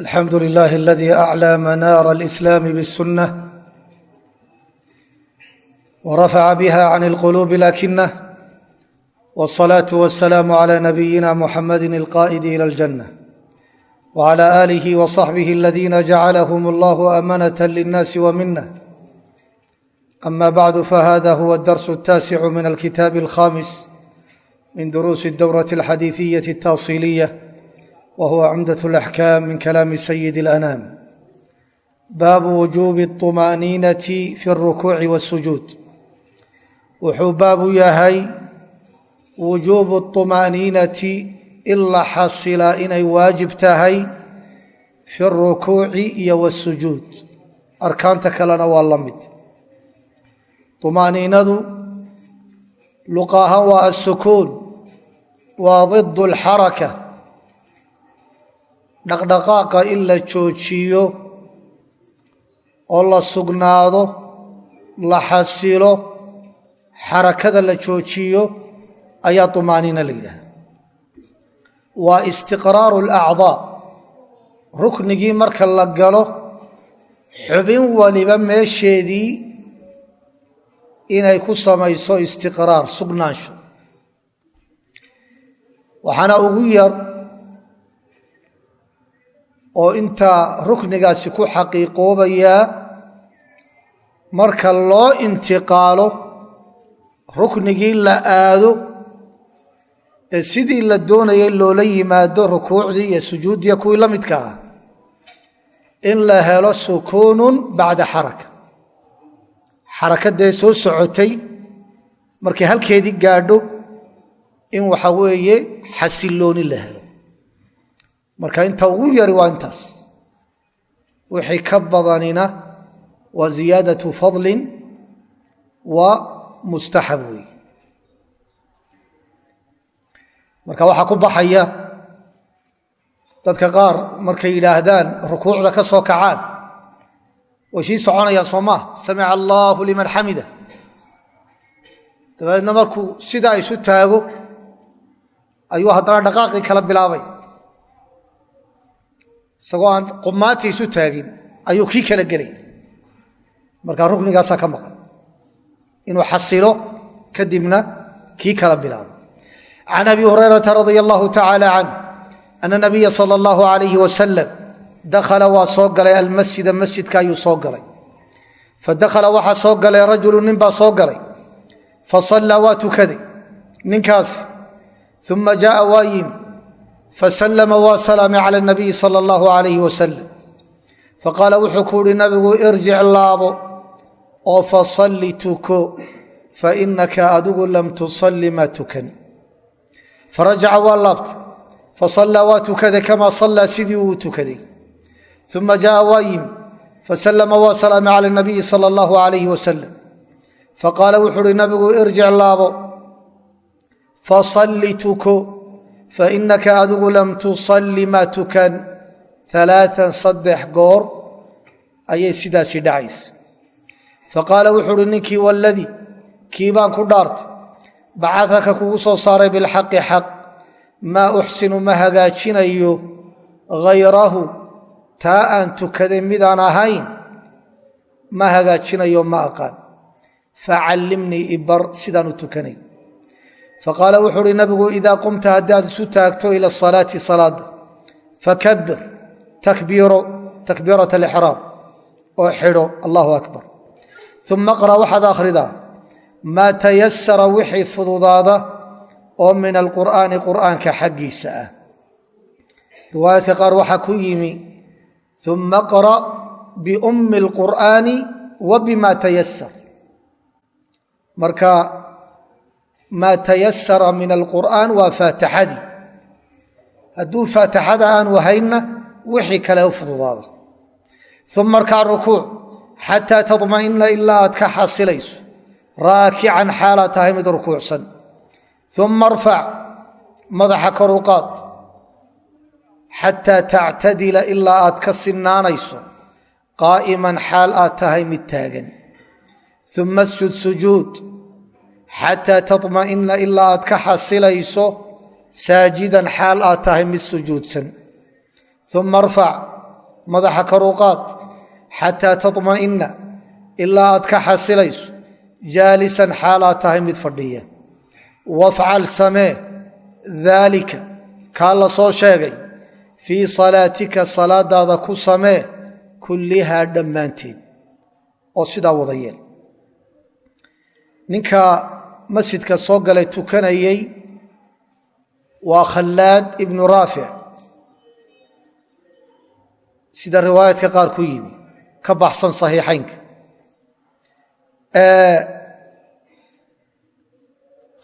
alxamdu lilah aladi aclى manaara اlislaam bالsunة wrafaca bha can اlquluub lakinah wالصlaaة wالsalaam عlى nabiyina muxamadi اlqa'idi ilى اljanة wعlى آlih وصaxbih اladina jacalahm اllah amanة lلnaasi wminة ama bعd fahada huwa اdars الtaasic min alkitaab الkhamis min duruusi اdowraة اlxadiiثiyaة الtaصiliya whuwa cumdaة اlaxkaam min kalaami sayid اlanaam baabu wujuubi اطumaaniinati fi اlrukuuci wاsujuud wuxuu baabu yahay wujuubu اطumaaniinati in la xasilaa inay waajib tahay fi اrukuuci iyo wاsujuud arkaanta kalena waa la mid طumaaniinadu luqa ahaan waa asukuun waa ضid اlxaraka dhaqdhaqaaqa in la joojiyo oo la sugnaado la xasilo xarakada la joojiyo ayaa طumaaniina la yidhahda waa istiqraaru اlacdaa ruknigii marka la galo xubin waliba meesheedii inay ku samayso istiqraar sugnaansho. Waxaana ugu yar oo intaa ruknigaasi ku xaqiiqoobayaa marka loo intiqaalo ruknigii la aado ee sidii la doonayay loola yimaado rukuucdii iyo sujuuddiiyo kuwii la midka ah in la helo sukuunun bacda xaraka. Xarakadee soo socotay markay halkeedii gaadho in waxa weeye xasilooni la helo marka inta ugu yari waa intaas. Wixii ka badanina waa ziyaadatu fadlin wa mustaxab weey marka waxaa ku baxaya dadka qaar markay yidhaahdaan rukuucda ka soo kacaan way sii soconayaan soo maa samica allaahu liman xamida. Dabeedna markuu sidaa isu taago ayuu haddana dhaqaaqii kala bilaabay isagoo aan qumaati isu taagin ayuu kii kala gelay. Markaa ruknigaasaa ka maqan. Inuu xasilo kadibna kii kala bilaabo. Can abi hurayrata radia allahu tacaala canh ana nabiya sala allahu alayhi wasalam dakhala waa soo galay almasjida masjidka ayuu soo galay. Fadakhala waxaa soo galay rajulu nin baa soo galay. Fasallaa waa tukaday ninkaasi uma jaaa waa yimi faslama waa salaamay cala nabiyi sala allahu alayhi wasalam faqaala wuxuu ku uhi nabigu irjic laabo oo fasalli tuko fainaka adigu lam tusalli ma tukan farajaca waa laabtay fasallaa waa tukaday kamaa sallaa sidii uu tukaday uma jaaa waa yimi faslama waa salaamay cala nabiyi sala allahu alayhi wasalam faqaala wuxuu uhi nabigu irjic laabo fasalli tuko fainaka adigu lam tusalli ma tukan alaaan saddex goor ayay sidaasi dhacaysa faqaala wuxuu uhi ninkii waladii kii baan ku dhaartay bacadaka kugu soo saaray bilxaqi xaq maa uxsinu ma hagaajinayo hayrahu taa aan tukaday midaan ahayn ma hagaajinayo ma aqaan facallimnii ibar sidaan u faqaala wuxuu uhi nabigu idaa qumta haddaad isu taagto ila asalaati salaada fakabir takbiiro takbiirat alixraam oo xidho allahu akbar. Uma qra' waxaad akhridaa maa tayasara wixii fududaada oo min alqur'aani qur'aanka xaggiisa ah. Riwaayaadka qaar waxaa ku yimi uma qra' biummi alqur'aani wa bima tayasar marka maa tayasara min alqur'aan waa faatixadii. Hadduu faatixada aanu haynna wixii kale u fududaada. Uma markaa rukuuc xataa tadma'ina ilaa aad ka xasilayso. Raakican xaalaad tahay mid rukuucsan. Uma arfac madaxa kor u qaad. Xataa tactadila ilaa aad ka sinaanayso qaa'iman xaal aad tahay mid taagan. Uma asjud sujuud xataa taطma'ina ilaa aad ka xasilayso saajidan xaal aad tahay mid sujuudsan uma arfac madaxa karuuqaad xataa taطma'ina ilaa aad ka xasilayso jaalisan xaalaad tahay mid fadhiya wafcal samee daalika kaa la soo sheegay fii salaatika salaadaada ku samee kullihaa dhammaanteed oo sidaa wada yeel ninka masjidka soo galay tukanayey waa khallaad ibnu raafic sida riwaayaadka qaar ku yimi ka baxsan saxiixaynka.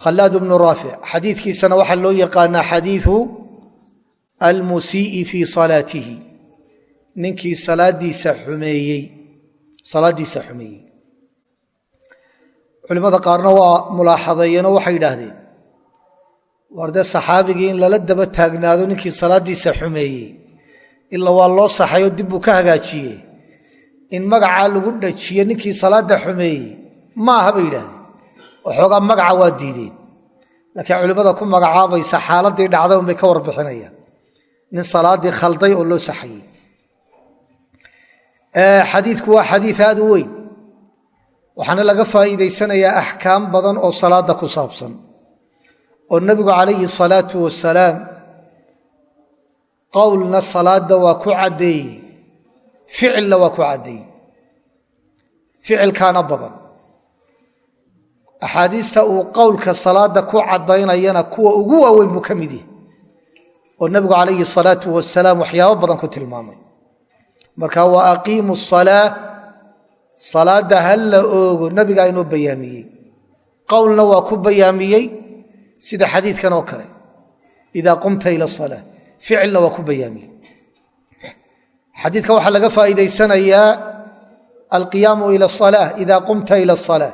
Khalaad bnu raafic xadiidkiisana waxaa loo yaqaanaa xadiiu almusii'i fii salaatihi. Ninkii salaadiisa xumeeyey salaaddiisa xumeeyey culimmada qaarna waa mulaaxadeeyeenoo waxay yidhaahdeen war dee saxaabigii in lala daba taagnaado ninkii salaaddiisa xumeeyey ila waa loo saxayo dib buu ka hagaajiyey. In magacaa lagu dhajiyo ninkii salaadda xumeeyey ma aha bay yidhahdeen waxoogaa magaca waa diideen. Laakiin culimmada ku magacaabaysa xaaladii dhacday unbay ka warbixinayaan. Nin salaaddii khalday oo loo saxayey. Xadiidku waa xadiid aad u weyn waxaana laga faa'iidaysanayaa axkaam badan oo salaadda ku saabsan. Oo nebigu calayhi salaatu wasalaam qowlna salaadda waa ku caddeeyey ficilna waa ku caddeeyey ficilkaana badan. Axaadiista uu qowlka salaadda ku caddaynayana kuwa ugu waaweyn buu ka mid yahay oo nebigu calayhi salaatu wasalaam waxyaabo badan ku tilmaamay. Marka wa aqiimu salaa salaadda ha la oogo nebigaa inoo bayaamiyey. Qowlna waa ku bayaamiyey sida xadiidkan oo kale. Idaa qumta ila salaa ficilna waa ku bayaamiyey. Xadiidka waxaa laga faa'iidaysanayaa alqiyaamu ila salaa ida qumta ila salaa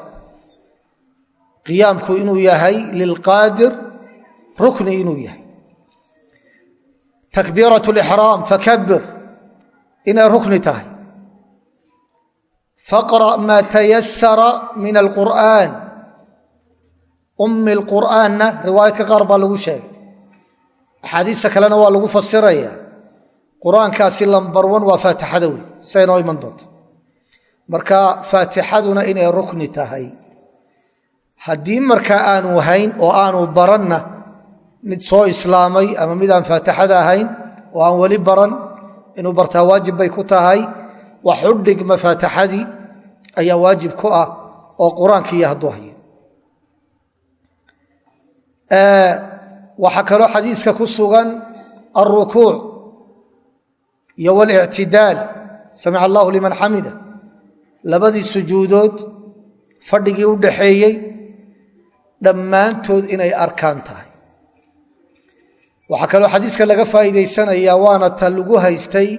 qiyaamku inuu yahay lilqaadir rukni inuu yahay. Takbiirat lixraam fakabir inay rukni tahay faqra' maa tayasara min alqur'aan ummi lqur'aanna riwaayadka qaar baa lagu sheegay axaadiista kalena waa lagu fasiraya qur'aankaasi lambar wan waa faatixada wey siay noo iman doonto marka faatixaduna inay rukni tahay haddii markaa aanu hayn mid soo islaamay ama mid aan faatixada ahayn oo aan weli baran inuu bartaa waajib bay ku tahay wax u dhigma faatixadii ayaa waajib ku ah oo qur'aankiiyo hadduu hayo. Waxaa kaloo xadiiska ku sugan alrukuuc iyo walictidaal samica allahu liman xamida. Labadii sujuudood fadhigii u dhaxeeyey dhammaantood inay arkaan tahay. Waxaa kaloo xadiiska laga faa'iidaysanayaa waana ta lagu haystay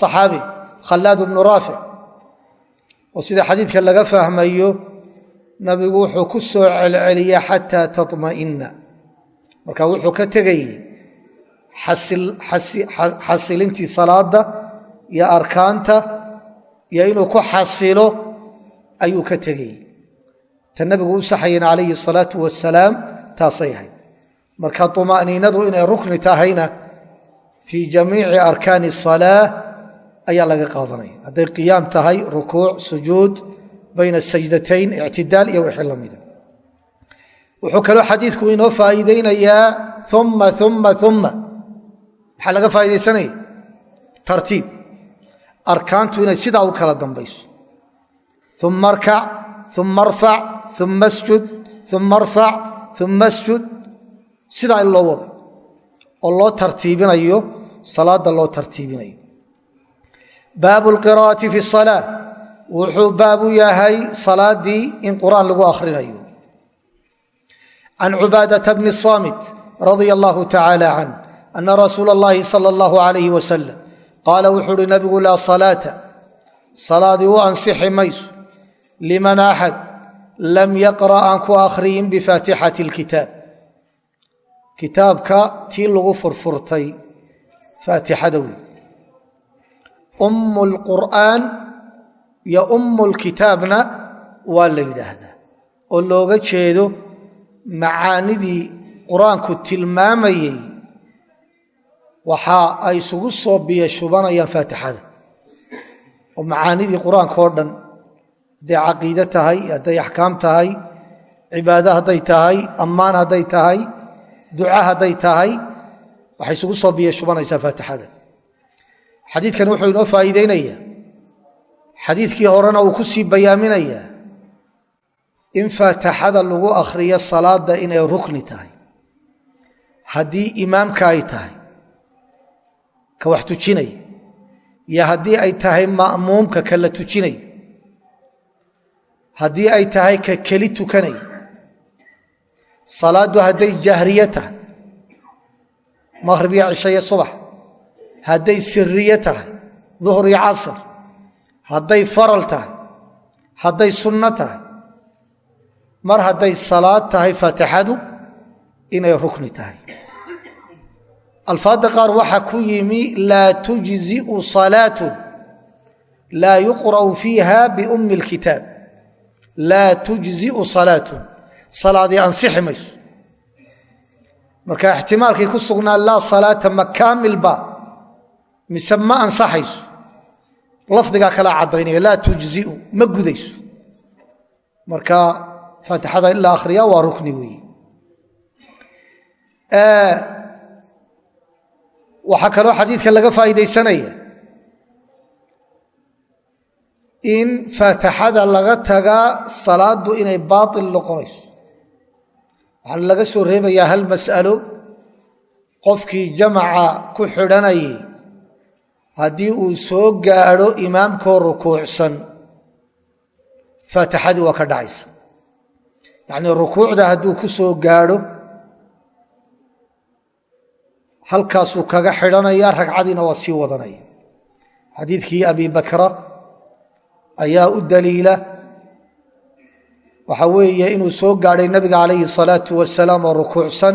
saxaabi khallaad bnu raafic oo sida xadiidka laga fahmayo nabigu wuxuu ku soo celceliya xataa taطma'ina marka wuxuu ka tegayey xasilintii salaadda iyo arkaanta iyo inuu ku xasilo ayuu ka tegayey ta nabigu u saxayen calayhi الsalaau wasalaam taasay ahayd marka طuma'niinadu inay rukni tahayna fii jamiici arkaani الsalaa ayaa laga qaadanaya. Hadday qiyaam tahay rukuuc sujuud bayna sajdatayn ictidaal iyo wixii lamida wuxuu kaloo xadiidku inoo faa'iideynayaa uma uma uma maxaa laga faa'iidaysanaya? Tartiib. Arkaantu inay sidaa u kala dambayso. Uma arkac uma arfac uma asjud uma arfac uma asjud. Sidaa in loo waday oo loo tartiibinayo salaadda loo tartiibinayo baabu lqiraa'ati fi salaa wuxuu baabu yahay salaaddii in qur'aan lagu akhrinayo. Can cubaadata bni saamit radia allahu tacaala canh ana rasuula اllahi sala allahu alayh wasalam qaala wuxuu uhi nabigu laa salaata. Salaadii u ansixi mayso. Liman axad lam yaqra' aan ku akhriyin bifaatixati اlkitaab kitaabka tii lagu furfurtay faatixada wey umm lqur'aan iyo umm lkitaabna waa la yidhaahdaa. Oo looga jeedo macaanidii qur'aanku tilmaamayey waxa ay isugu soo biyo shubanayaan faatixada. Oo macaanidii qur'aanka oo dhan hadday caqiide tahay hadday axkaam tahay cibaado hadday tahay ammaan hadday tahay duca hadday tahay waxay isugu soo biyo shubanaysaa faatixada xadiidkan wuxuu inoo faa'iideynayaa xadiidkii horena uu ku sii bayaaminayaa in faatixada lagu akhriyo salaadda inay rukni tahay. Haddii imaamka ay tahay ka wax tujinaya iyo haddii ay tahay ma'muumka ka la tujinayo haddii ay tahay ka keli tukanaya salaaddu hadday jahriye tahay maqhrib iyo cisho iyo subax hadday siriye tahay duhur iyo casr hadday faral tahay hadday sunno tahay mar hadday salaad tahay faatixadu inay rukni tahay. Alfaadda qaar waxaa ku yimi laa tujziu salaatun laa yuqra'u fiiha biummi اlkitaab laa tujziu salaatun salaadii ansixi mayso. Marka ixtimaalkii ku sugnaa laa salaata ma kaamilba mise ma ansaxayso? Lafdigaa kala caddaynaya laa tujziu ma gudayso. Marka faatixada in la akhriya waa rukni weeye waxaa kaloo xadiidka laga faa'iidaysanaya in faatixada laga tagaa salaaddu inay baatil noqonayso. Waxaana laga soo reebayaa hal mas'alo. Qofkii jamaca ku xidhanayay haddii uu soo gaadho imaamkoo rukuucsan faatixadii waa ka dhacaysa. Yacnii rukuucda hadduu ku soo gaadho halkaasuu kaga xidhanaya ragcadiina waa sii wadanaya. Xadiidkii abi bakra ayaa u daliila waxa weeye inuu soo gaadhay nabiga calayhi salaatu wasalaam oo rukuucsan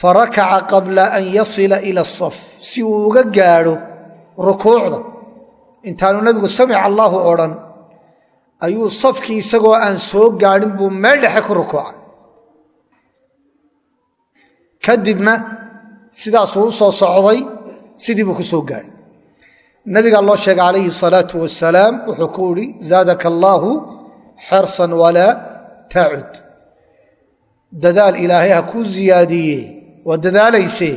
farakaca qabla an yasila ila asaf si uu uga gaadho rukuucda intaanu nabigu samic allaahu odhan ayuu safkii isagoo aan soo gaadhin buu meel dhexe ku rukuucay. Kadibna sidaasuu u soo socday sidii buu ku soo gaadhay. Nabigaa loo sheegay calayhi salaatu wasalaam wuxuu ku idhi zaadaka allaahu xersan walaa tacud dadaal ilaahay ha kuu ziyaadiye waa dadaalayse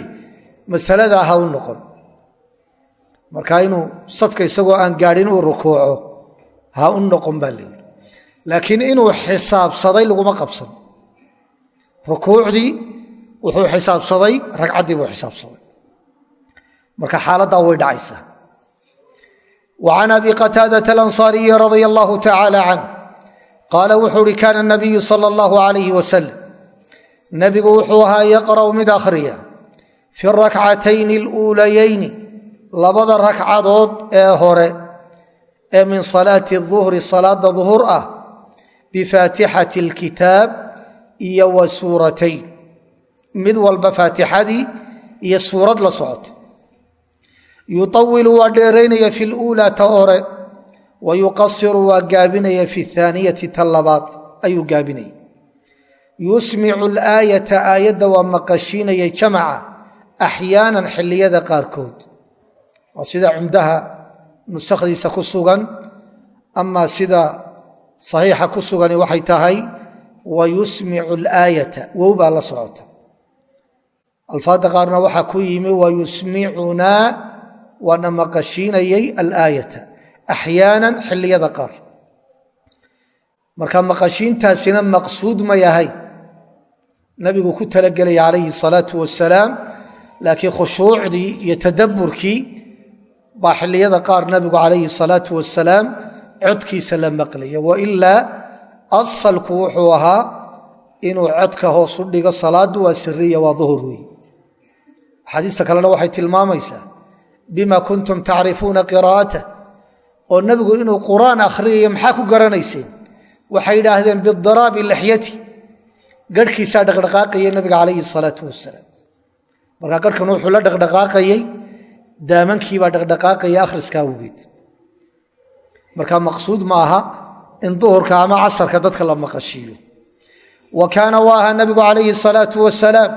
masaladaa ha u noqon. Marka inuu safka isagoo aan gaadhin uu rukuuco ha u noqon baa la yidhi. Laakiin inuu xisaabsaday laguma qabsan. Rukuucdii wuxuu xisaabsaday ragcaddii buu xisaabsaday. Marka xaaladdaa way dhacaysaa. Wa can abi qataadata alansaariyi radia allahu tacaala canh qaala wuxuu uhi kaana nabiyu sala allahu nebigu wuxuu ahaa yaqra'u mid akhriya fi rakcatayni aluulayayni labada ragcadood ee hore ee min salaati duhri salaada duhur ah bifaatixati alkitaab iyo wa suuratayn. Mid walba faatixadii iyo suurad la socota yuawilu waa dheeraynaya fi luulaa ta hore wa yuqasiru waa gaabinaya fi aaniyati ta labaad ayuu gaabinaya yusmicu alaayata aayadda waa maqashiinaya jamaca axyaanan xilliyada qaarkood. Waa sida cumdaha nusakhdiisa ku sugan ama sida saxiixa ku sugani waxay tahay wa yusmicu alaayata wow baa la socota. Alfaadda qaarna waxaa ku yimi wa yusmicunaa waana maqashiinayay alaayata axyaanan xilliyada qaar. Marka maqashiintaasina maqsuud ma yahay nabigu ku talagelaya calayhi salaatu wasalaam laakiin khushuucdii iyo tadabburkii baa xilliyada qaar nabigu calayhi salaatu wasalaam codkiisa la maqlaya wailaa asalku wuxuu ahaa inuu codka hoos u dhigo salaadu waa siriya waa duhur wey axaadiista kalena waxay tilmaamaysaa bima kuntum tacrifuuna qiraa'atah oo nebigu inuu qur'aan akhriyayo maxaa ku garanayseen waxay yidhaahdeen bidiraabi lixyati garhkiisaa dhaqdhaqaaqaya nabiga calayhi salaatu wasalaam markaa garhkan wuxuu la dhaqdhaqaaqayey daamankiibaa dhaqdhaqaaqaya akhriska awgeed marka maqsuud ma aha in duhurka ama casarka dadka la maqashiiyo wa kaana wa ahaa nabigu calayhi salaatu wasalaam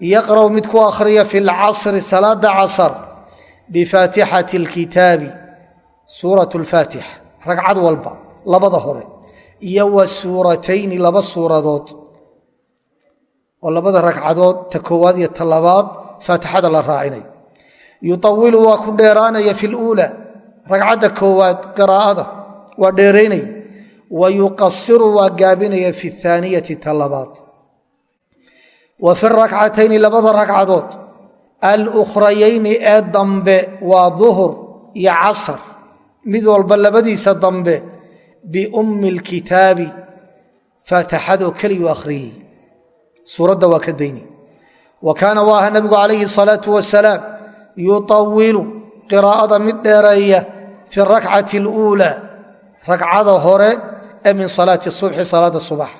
yaqra'u mid ku akhriya fi lcasri salaada casar bifaatixati alkitaabi suurat lfaatix ragcad walba labada hore iyo wa suuratayni laba suuradood oo labada ragcadood ta koowaad iyo ta labaad faatixada la raacinayo. Yuawilu waa ku dheeraanaya fi luula ragcadda koowaad qiraa'ada waa dheeraynaya. Wa yuqasiru waa gaabinaya fi aaniyati ta labaad. Wa fi rakcatayni labada ragcadood alukhrayayni ee dambe waa duhur iyo casar mid walba labadiisa dambe biummi lkitaabi faatixadoo keliyu akhriyey suuradda waa ka dayni. Wa kaana waaha nabigu calayhi salaau wasalaam yuawilu qiraa'ada mid dheereeya fi rakcati اluulaa ragcada hore ee min salaati subxi salaada subax.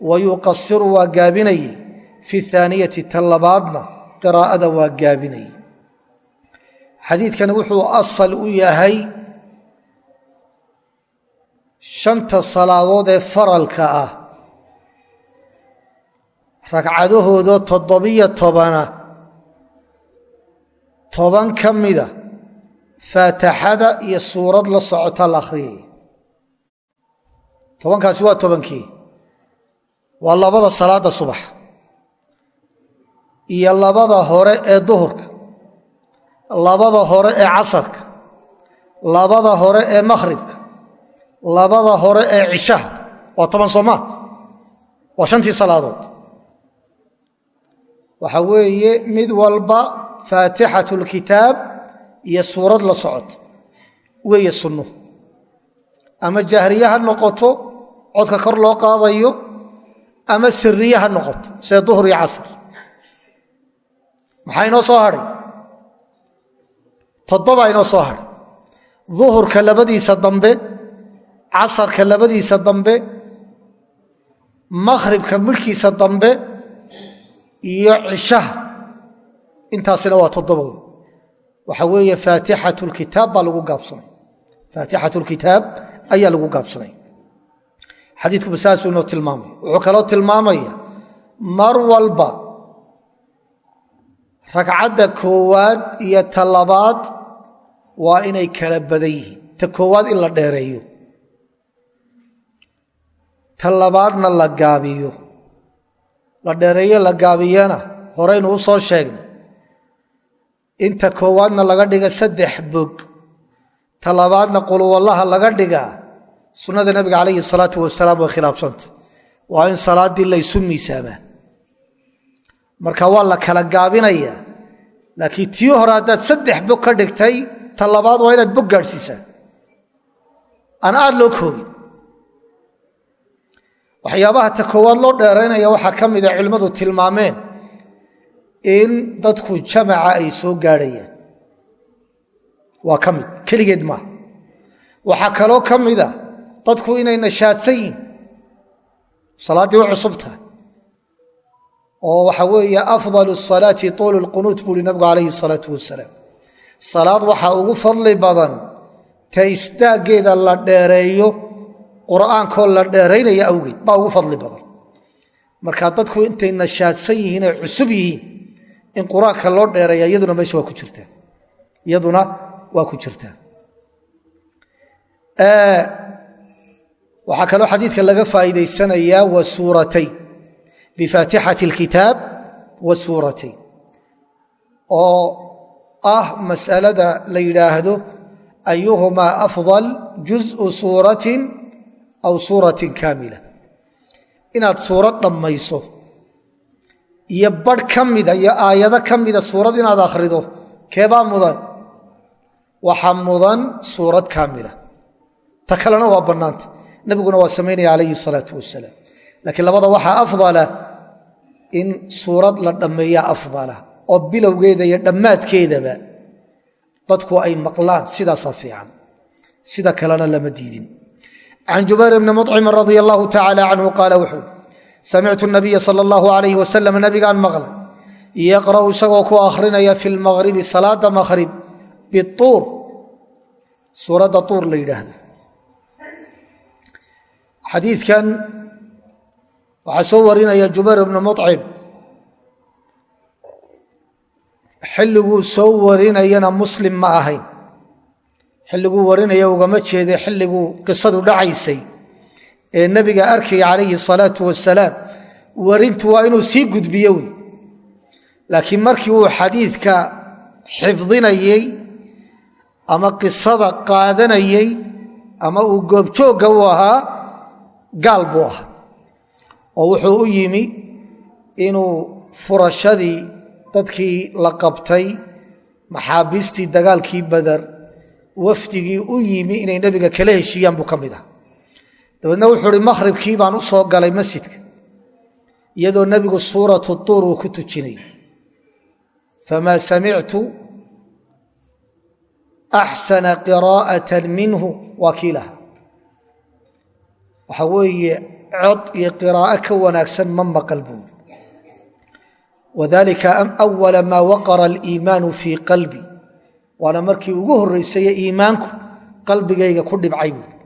Wa yuqasiru waa gaabinayey fi aaniyati ta labaadna qiraa'ada waa gaabinayey xadiidkani wuxuu asal u yahay shanta salaadood ee faralka ah ragcadahoodoo toddobiyo tobana. Toban ka mida faataxada iyo suurad la socota la akhriyaya tobankaasi waa tobankii. Waa labada salaadda subax. Iyo labada hore ee duhurka. Labada hore ee casarka. Labada hore ee makhribka labada hore ee cishaha. Waa toban soomaa waa shantii salaadood waxa weeye mid walba faatixat lkitaab iyo suurad la socoto weeye sunnu ama jahriye ha noqoto codka kor loo qaadayo ama siriye ha noqoto see duhur iyo casar maxaa inoo soo hadhay? Toddobaa inoo soo hadhay. Duhurka labadiisa dambe casarka labadiisa dambe makhribka midhkiisa dambe iyo cishaha intaasina waa toddoba wey. Waxa weeye faatixat lkitaab baa lagu gaabsanay. Faatixat lkitaab ayaa lagu gaabsanay. Xadiidku masaasuu inoo tilmaamaya wuxuu kaloo tilmaamaya mar walba ragcadda koowaad iyo ta labaad waa inay kala badan yihiin. Ta koowaad in la dheereeyo. Ta labaadna la gaabiyo la dheereeyo la gaabiyana horeynu u soo sheegnay. Inta koowaadna laga dhiga saddex bog ta labaadna quluwallaha laga dhigaa sunnada nabiga calayhi salaatu wasalaam way khilaafsanta waa in salaaddii laysu miisaamaa marka waa la kala gaabinaya laakiin tii hore haddaad saddex bog ka dhigtay ta labaad waa inaad bog gaadhsiisaa. Aan aad loo koogin waxyaabaha ta koowaad loo dheeraynaya waxaa ka mida culimmadu tilmaameen in dadku jamaca ay soo gaadhayaan. Waa ka mid keligeed maaha waxaa kaloo ka mida dadku inay nashaadsan yihiin salaaddii u cusub tahay oo waxa weeye salaati tuulu lqunuut buuhi nabigu calayhi salaatu wasalaam. Salaad waxaa ugu fadli badan ta istaaggeeda la dheereeyo qur'aankoo la dheeraynaya awgeed baa ugu fadli badan. Marka dadku intay nashaadsan yihiin ay cusub yihiin in qur'aanka loo dheereeya iyaduna meesha waa ku jirtaa iyaduna waa ku jirtaa waxaa kaloo xadiidka laga faa'iidaysanayaa wa suuratayn bifaatixati alkitaab wa suuratayn oo ah mas'alada la yidhaahdo ayuhumaa afdal juz'u suuratin aw suuratin kaamila. Inaad suurad dhammayso iyo badh ka mida iyo aayado ka mida suurad inaad akhrido keebaa mudan? Waxaa mudan suurad kaamila. Ta kalena waa bannaanta. Nebiguna waa samaynaya calayhi salaatu wasalaam laakiin labada waxaa afdala in suurad la dhammeeya afdala oo bilowgeeda iyo dhammaadkeedaba dadku ay maqlaan sidaasaa fiican. Sida kalena lama diidin can jubayr bni mucimin radia allahu tacaala canhu qaala wuxuu samictu nabiya sala allahu alayh wasalam nabigaan maqlay yaqra'u isagoo ku akhrinaya fi lmaqribi salaada maqhrib bituur suuradda tuur la yidhaahdo xadiidkan waxaa soo warinaya jubayr bnu mucim xilliguu soo warinayana muslim ma ahayn xilliguu warinaya ugama jeede xilliguu qisadu dhacaysay. Ee nebiga arkaya calayhi salaatu wasalaam warintu waa inuu sii gudbiyo wey. Laakiin markii uu xadiidka xifdinayey ama qisada qaadanayey ama uu goobjoogga u ahaa gaal buu ahaa. Oo wuxuu u yimi inuu furashadii dadkii la qabtay maxaabiistii dagaalkii badar wafdigii u yimi inay nebiga kala heshiiyaan buu ka mid ah. Dabeedna wuxuu uhi makhribkii baan u galay masjidka iyadoo nebigu suuratu tuur uu ku tujinay. Famaa samictu axsana qiraa'atan minhu waa kii laha waxa weeye cod iyo qiraa'o ka wanaagsan ma maqal buuri wadalika awala maa waqara aliimaanu fii qalbi waana markii ugu horraysaye iimaanku qalbigayga ku dhibcay buuri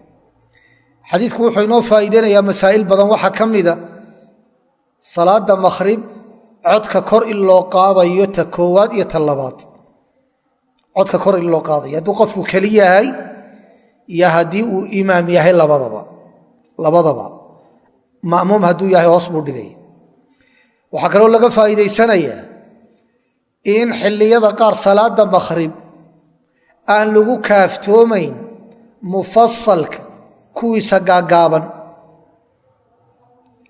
xadiidku wuxuu inoo faa'iideynayaa masaa'il badan. Waxaa ka mida salaadda makhrib codka kor in loo qaadayo ta koowaad iyo ta labaad. Codka kor in loo qaadayo. Hadduu qofku keli iyo haddii uu imaam yahay labadaba labadaba ma'muum hadduu yahay hoos buu dhigaya waxaa kaloo laga faa'iidaysanayaa in xilliyada qaar salaadda makhrib aan lagu kaaftoomayn mufasalka kuwiisa gaaggaaban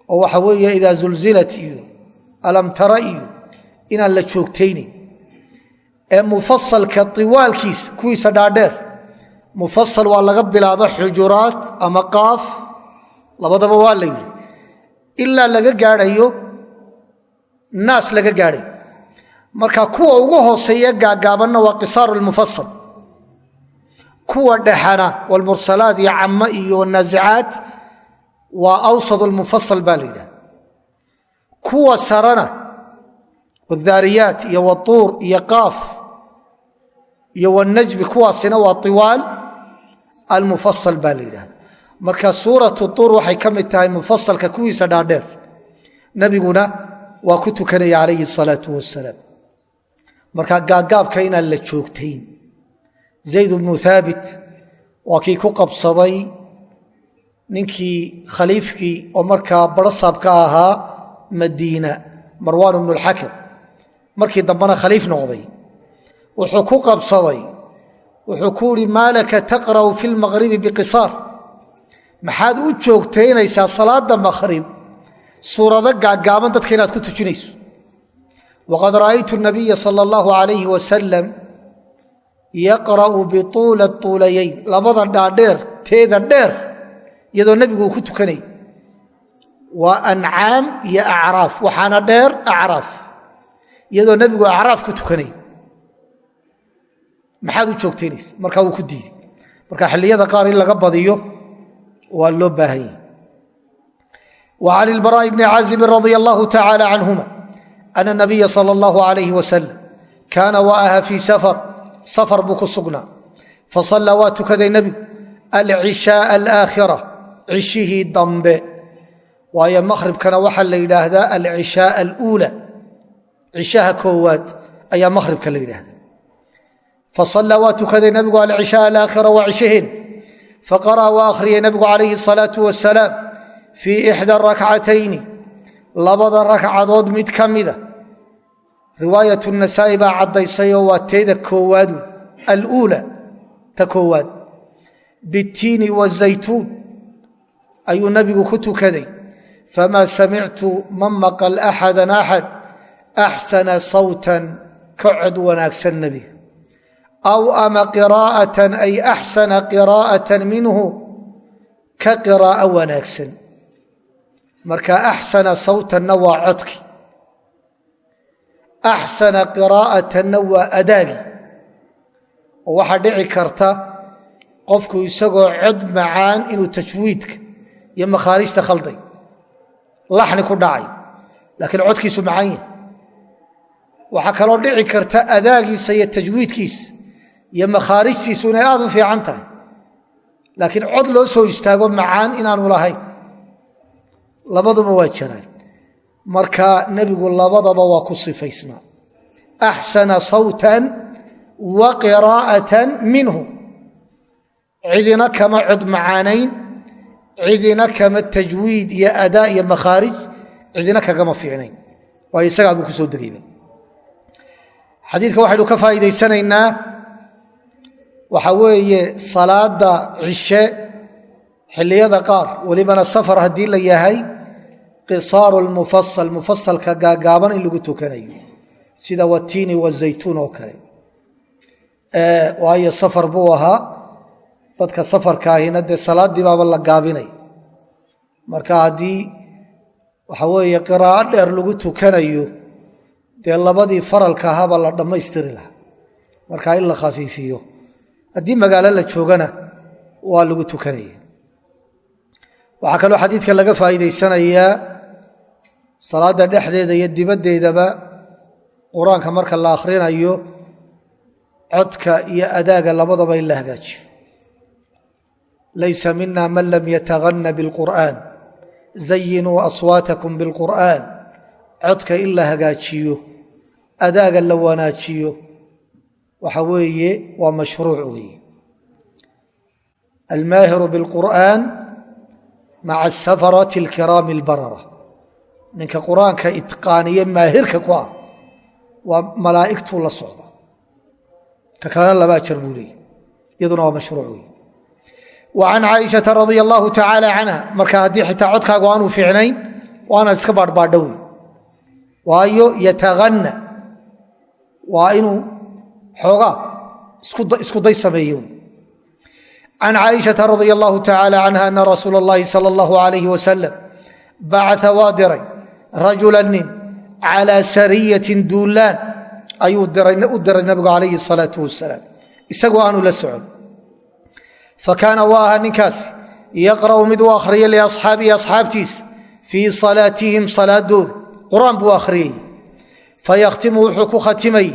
oo waxa weeye idaa zulzilat iyo alam tara iyo inaan la joogtaynayn ee mufasalka iwaalkiisa kuwiisa dhaadheer mufasal waa laga bilaabo xujuraat ama qaaf. Labadaba waa la yidhi. Ilaa laga gaadhayo naas laga gaadhayo marka kuwa ugu hooseeya gaagaabanna waa qisaaru lmufasal kuwa dhexana walmursalaat iyo camo iyo naasicaat waa awsad lmufasal baa la yidhahda kuwa sarana wadaariyaat iyo watuur iyo qaaf iyo wanajmi kuwaasina waa iwaal almufasal baa la yidhahda marka suuratu tuur waxay ka mid tahay mufasalka kuwiisa dhaadheer. Nebiguna waa ku tukanaya calayhi salaau wasalaam marka gaagaabka inaan la joogtayn zayd bnu thaabit waa kii ku qabsaday ninkii khaliifkii oo markaa barasaabka ahaa madiina marwaan bnu lxakam markii dambena khaliif noqday wuxuu ku qabsaday wuxuu ku ihi maa laka taqra'u fi lmaqribi biqisaar. Maxaad u joogtaynaysaa salaada makhrib suurado gaaggaaban dadka inaad ku tujinayso. Waqad ra'aytu nabiya sala allahu alayhi wasalam yaqra'u bituula tuulayayn. Labada dhaadheer teeda dheer iyadoo nebigu ku tukanay. Waa ancaam iyo acraaf waxaana dheer acraaf iyadoo nebigu acraaf ku tukanay. Maxaad u joogtaynaysa markaa wuu ku diiday. Marka xilliyada qaar in laga badiyo waa loo baahan yahi wa can ilbaraa'i bni caazibin radia allahu tacaala canhuma ana nabiya sala allahu alayhi wasalam kaana waaha safar buu ku sugnaa. Fasallaa waa tukaday nebigu alcishaaa alaakhira cishihii dambe. Waayo makhribkana waxaa la yidhaahdaa alcishaaa aluula. Cishaha koowaad ayaa makhribka la yidhaahdaa. Fasallaa waa tukaday nebigu alcishaaa alaakhira waa cishaheen faqara'a waa akhriyay nebigu calayhi salaau wasalaam fii ixda rakcatayni. Labada ragcadood mid ka mida riwaayat nasaa'i baa caddaysayoo waa teeda koowaad aluula ta koowaad. Bitiini wazaytuun ayuu nebigu ku tukaday. Famaa samictu ma maqal axadan axad axsana sawtan ka cod wanaagsan nebiga aw ama qiraa'atan ay axsana qiraa'atan minhu ka qiraa'o wanaagsan. Marka axsana sawtanna waa codki axsana qiraa'atanna waa adaagi oo waxaa dhici karta qofku isagoo cod macaan inuu tajwiidka iyo makhaarijta khalday laxni ku dhacay laakiin codkiisu macaan yahay waxaa kaloo dhici karta adaagiisa iyo tajwiidkiisa iyo makhaarijtiisu inay aad u fiican tahay laakiin cod loo soo istaago macaan inaanu lahayn labaduba waa jiraan marka nebigu labadaba waa ku sifaysnaa. Axsana sawtan wa qiraa'atan minhu. Cidina kama cod macaanayn cidina kama tajwiid iyo adaa iyo makhaarij cidina kagama fiicnayn. Waayo isagaa buu ku soo degayba xadiidka waxaynu ka faa'iidaysanaynaa waxa weeye salaada cishe xilliyada qaar welibana safar haddii la yahay qisaaru lmufasal mufasalka gaagaaban in lagu tukanayo sida watiini wazaytuun oo kale. Waayo safar buu ahaa dadka safarkaahina dee salaaddii la gaabinay. Marka haddii waxa weeye qiraa'o dheer lagu tukanayo dee labadii faralka ahaaba la dhammaystiri lahaa. Marka in la khafiifiyo haddii magaalo la joogana waa lagu tukanaya waxaa kaloo xadiidka laga faa'iidaysanayaa salaadda dhexdeeda iyo dibaddeedaba qur'aanka marka la akhrinayo codka iyo adaaga labadaba in la hagaajiyo. Laysa mina man lam yatahanna bilqur'aan. Zayinuu aswaatakum bilqur'aan. Codka in la hagaajiyo adaaga la wanaajiyo waxa weeye waa mashruuc weeye. Almaahiru bilqur'aan maca asafarati alkiraami albarara ninka qur'aanka itqaaniye maahirka ku ah waa malaa'igtuu la socda ka kalena laba ajar buu leeyay iyaduna waa mashruuc wey wa can caaishata radia allahu tacaala canha marka haddii xitaa codkaagu aanuu fiicnayn waanaad iska baadhbaadho wey waayo yataganna waa inuu xoogaa isku day sameeye wey can caaishata radia allahu tacaala canha ana rasuula اllahi sala allahu rajula nin calaa sariyatin duulaan ayuu u diray nabigu calayhi salaau wasalaam isagoo aanu la socon. Fakaana waa ahaa ninkaasi yaqra'u mid u akhriya liasxaabihi asxaabtiisa fii salaatihim salaadooda qur'aan buu akhriyey fayakhtimu wuxuu ku khatimay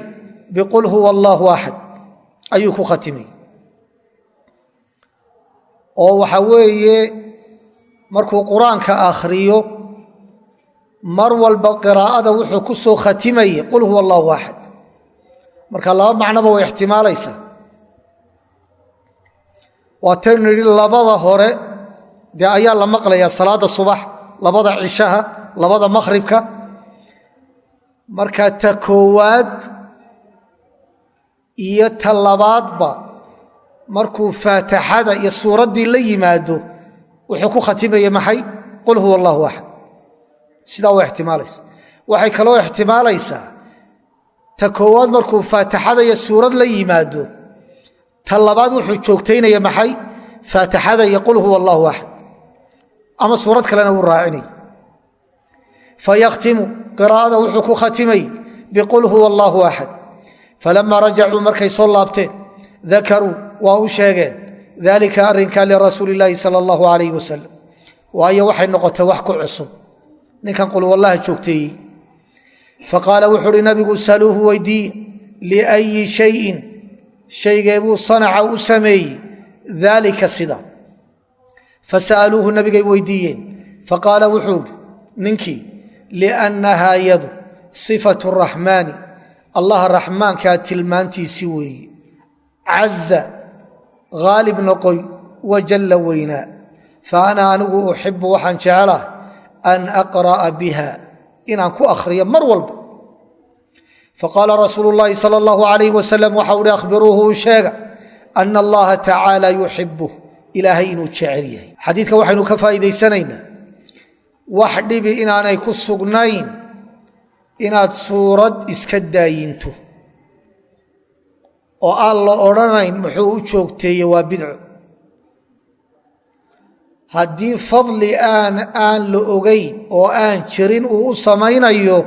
biqul huwa allaahu axad ayuu ku khatimay. Oo waxa weeye markuu qur'aanka mar walba qiraa'ada wuxuu ku soo khatimayay qul huwa allaahu axad marka laba macnoba way ixtimaalaysaa. Waataynu nidhi labada hore dee ayaa la maqlayaa salaadda subax labada cishaha labada makhribka marka ta koowaad iyo ta labaadba markuu faataxada iyo suuraddii la yimaado wuxuu ku khatimaya maxay? Qul huwa allaahu axad sidaa waa ixtimaalaysa. Waxay kaloo ixtimaalaysaa ta koowaad markuu faataxada iyo suurad la yimaado ta labaad wuxuu joogtaynaya maxay? Faataxada iyo qul huwa allaahu axad ama suurad kalena wuu raacinay fayakhtimu qiraa'ada wuxuu ku khatimay biqul huwa allaahu axad falamaa rajacuu markay soo laabteen dakaruu waa u sheegeen dalika arrinka lirasuuli illaahi sala allahu alayh wasalam waayo waxay noqotay wax ku cusub ninkan qulwallaha joogteeyey faqaala wuxuu uhi nabigu saluuhu weydiiye liayi shayin. Shaygeebuu sanaca u sameeyey. Daalika sida. Fasa'aluuhu nabigay weydiiyeen. Faqaala wuxuu ihi ninkii liannahaa yadu sifatu raxmaani allah raxmaankaa tilmaantiisii weeye caza haalib noqoy wajalla weynaa fa ana anigu uxibu waxaan jecelahay an aqra'a biha inaan ku akhriyo mar walba faqaala rasuulu llaahi sal allahu alayh wasalam waxa uhi akhbiruuhu u sheega ana allaha tacaala yuxibuh ilaahay inuu jecel yahay xadiidka waxaynu ka faa'iidaysanaynaa wax dhibi inaanay ku sugnayn inaad suurad iska daayinto oo aan la odhanayn muxuu u joogteeye waa bidco haddii fadli aan aan la ogayn oo aan jirin uu u samaynayo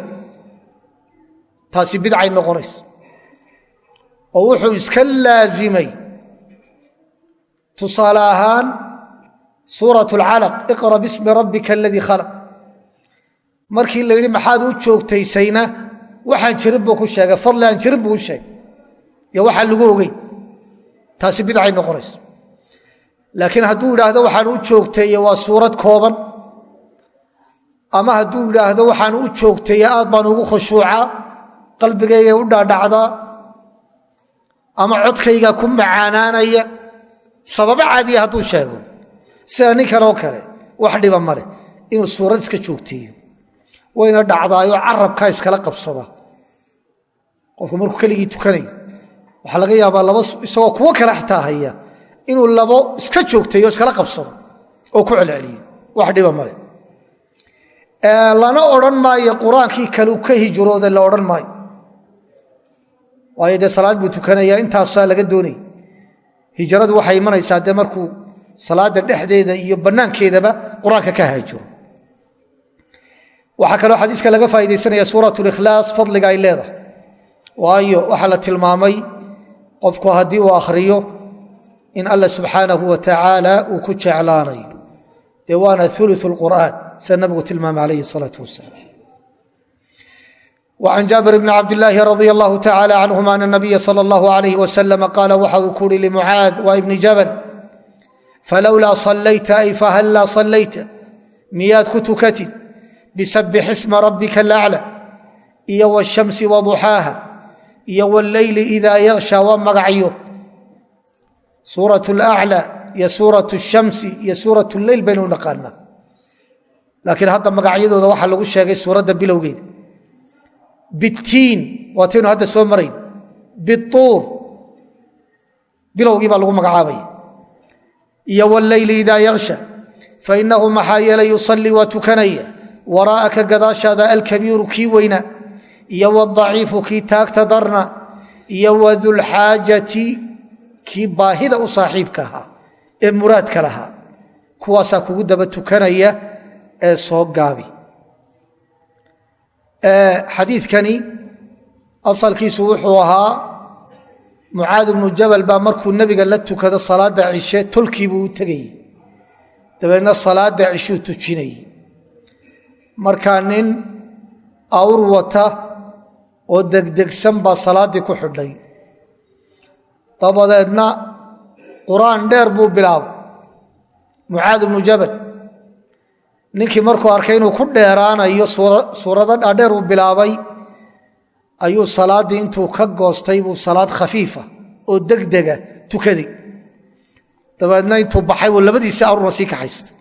taasi bidcay noqonaysa. Oo wuxuu iska laasimay tusaale ahaan suurat alcalaq iqra bismi rabbika aladii khalaq. Markii la yidhi maxaad u joogtaysayna? Waxaan jirin buu ku sheegay fadli aan jirin buu u sheegay. Iyo waxaan lagu ogeyn. Taasi bidcay noqonaysa laakiin hadduu idhaahdo waxaan u joogteeye waa suurad kooban. Ama hadduu idhaahdo waxaan u joogteeye aad baan ugu khushuucaa qalbigaygay u dhaadhacdaa ama codkayga ku macaanaanaya. Sababo caadiya hadduu sheego. Sida ninkan oo kale wax dhiba maleh inuu suurad iska joogteeyo. Wayna dhacdaayoo carabkaa iskala qabsada. Qofku markuu keligii tukanayo waxaa laga yaabaa laba isagoo kuwo kale xataa haya inuu labo iska joogteeyo iskala qabsado oo ku celceliyo wax dhiba male lana odhan maayo qur'aankii kale ka hijrooda la odhan maayo. Waayo dee salaad buu tukanaya intaasaa laga doonaya hijradu waxay imanaysaa dee markuu salaada dhexdeeda iyo bannaankeedaba qur'aanka ka haajiro waxaa kaloo xadiiska laga faa'idaysanaya suurat likhlaas fadliga ay leedahay. Waayo waxaa la tilmaamay qofku haddii uu akhriyo in alla subxaanahu wa tacaala uu ku jeclaanayo dee waana ulu qur'aan sida nabigu tilmaamay alayhi salaau wasalaam وعن jاaبر بن cبد اللahi رضي الله تعالى عنهma أن النبي صلى الله عليه وسلم قال waxa uu ku uhi لمعاad wa بن jبل فlowlaa صlayta ay fahallaa صlayta miyaad ku tukatid بسبح اسma ربka الأعلى iyo والشhamس وضحاaha iyo والleyli إida yغشhى waa magacyo suuraة الأعlى iyo suuraة الشhamس iyo suuraة الleyl baynu naqaanaa laakiin hadda magacyadooda waxaa lagu sheegay suuradda bilowgeeda bitiin waataynu hadda soo marayn biuur bilowgii baa lagu magacaabaya iyo wleyli idaa yaksha fainahu maxaa yeelay yusalii waa tukanaya waraa'aka gadaashaada alkabiiru kii weyna iyo wadaciifu kii taagta darna iyo wadulxaajati kii baahida u saaxiibka ahaa ee muraadka lahaa kuwaasaa kugu daba tukanaya ee soo gaabi. Xadiikani asalkiisu wuxuu ahaa mucaad ibnu jabal baa markuu nebiga la tukado salaadda cishe tolkiibuu u tegayey dabeedna salaadda cishuu tujinayey markaa nin awr wata oo degdegsan baa salaaddii ku xidhay dabadeedna qur'aan dheer buu bilaabay. Mucaad ibnu jabal ninkii markuu arkay inuu ku dheeraanayo suurado dhaadheer uu bilaabay ayuu salaaddii intuu ka goostay buu salaad khafiifa oo degdega tukaday dabeedna intuu baxay buu labadiisii arurna sii kaxaystay.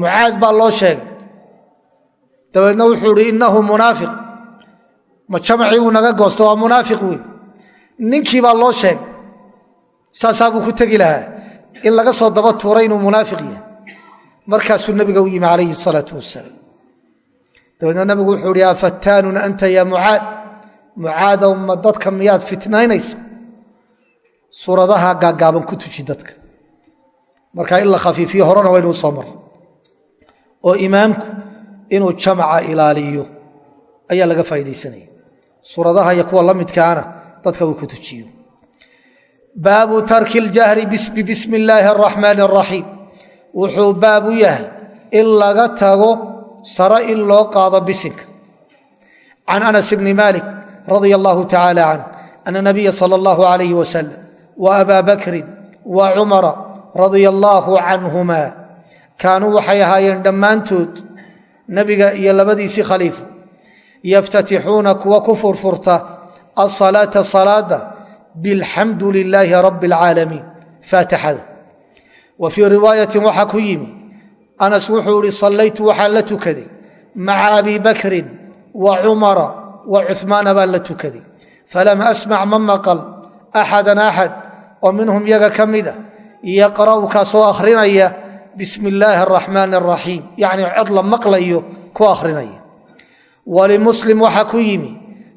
Mucaad baa loo sheegay. Dabeedna wuxuu ihi innahu munaafiq. Ma jamacii buu naga goosta waa munaafiq wey ninkii baa loo sheegay saasaa buu ku tegi lahaa in laga soo daba tuuray inuu munaafiq yahay. Markaasuu nabiga u yimi calayhi salaau wasalaam dabeedna nabigu wuxuu ihi afattaanun anta ya mucaad? Mucaadow ma dadka miyaad fitnaynaysa suuradaha gaaggaaban ku tuji dadka. Marka in la khafiifiyo horena waynuu soo marray oo imaamku inuu jamaca ilaaliyo ayaa laga faa'idaysanaya suuradaha iyo kuwa la midkaana dadka uu ku tujiyo. Baabu tarki ljahri bismi illaahi araxmaan araxiim wuxuu baab u yahay in laga tago sare in loo qaado bisinka. Can anas bni malik radia allahu tacaala canh ana nabiya sala allahu alayh wasalam wa abaa bakrin wa cumara radia allaahu canhuma kaanuu waxay ahaayeen dhammaantood nebiga iyo labadiisii khaliifo. Yaftatixuuna kuwa ku furfurta asalaata salaada bilxamdu lilaahi rabi alcaalamiin faatixada wa fii riwaayatin waxaa ku yimi anas wuxuu ihi sallaytu waxaan la tukaday maca abi bakrin wa cumara wa cuhmaana baan la tukaday falam asmac ma maqal axadan axad oo minhum yaga ka mida yaqra'u kaasoo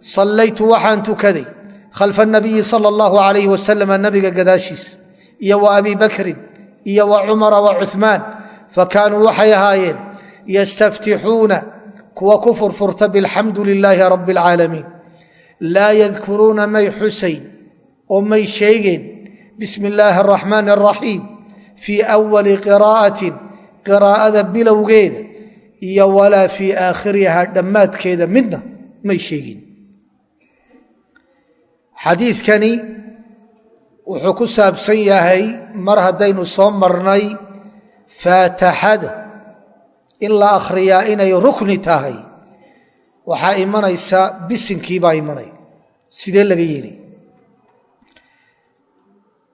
sallaytu waxaan tukaday khalfa nabiyi sala allahu alayh wasalam nabiga gadaashiis iyo wa abi bakrin iyo wa cumara wa cuhmaan fakaanuu waxay ahaayeen yastaftixuuna kuwa ku furfurta bilxamdu lilaahi rabi alcaalamiin laa yadkuruuna may xusayn oo may sheegeen bismi illaahi araxmaan araxiim fii awali qiraa'atin qiraa'ada bilowgeeda iyo walaa fii aakhiriha dhammaadkeeda midna may sheegin xadiidkani wuxuu ku saabsan yahay mar haddaynu soo marnay faataxada in la akhriyaa inay rukni tahay. Waxaa imanaysa bisinkii baa imanaya sidee laga yeelay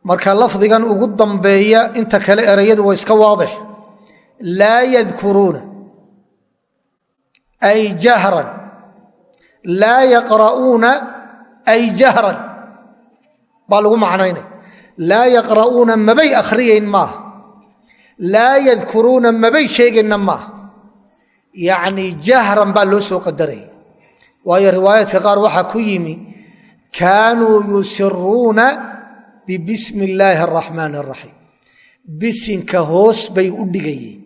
marka lafdigan ugu dambeeya inta kale erayadu waa iska waadix. Laa yadkuruuna ay jahran. Laa yaqra'uuna ay jahran baa lagu macnaynaya laa yaqra'uuna mabay akhriyayn maaha laa yadkuruuna mabay sheegayna maaha yacni jahran baa loo soo qadaraya waayo riwaayaadka qaar waxaa ku yimi kaanuu yusiruuna bibismi illaahi araxmaan araxiim bisinka hoos bay u dhigayeen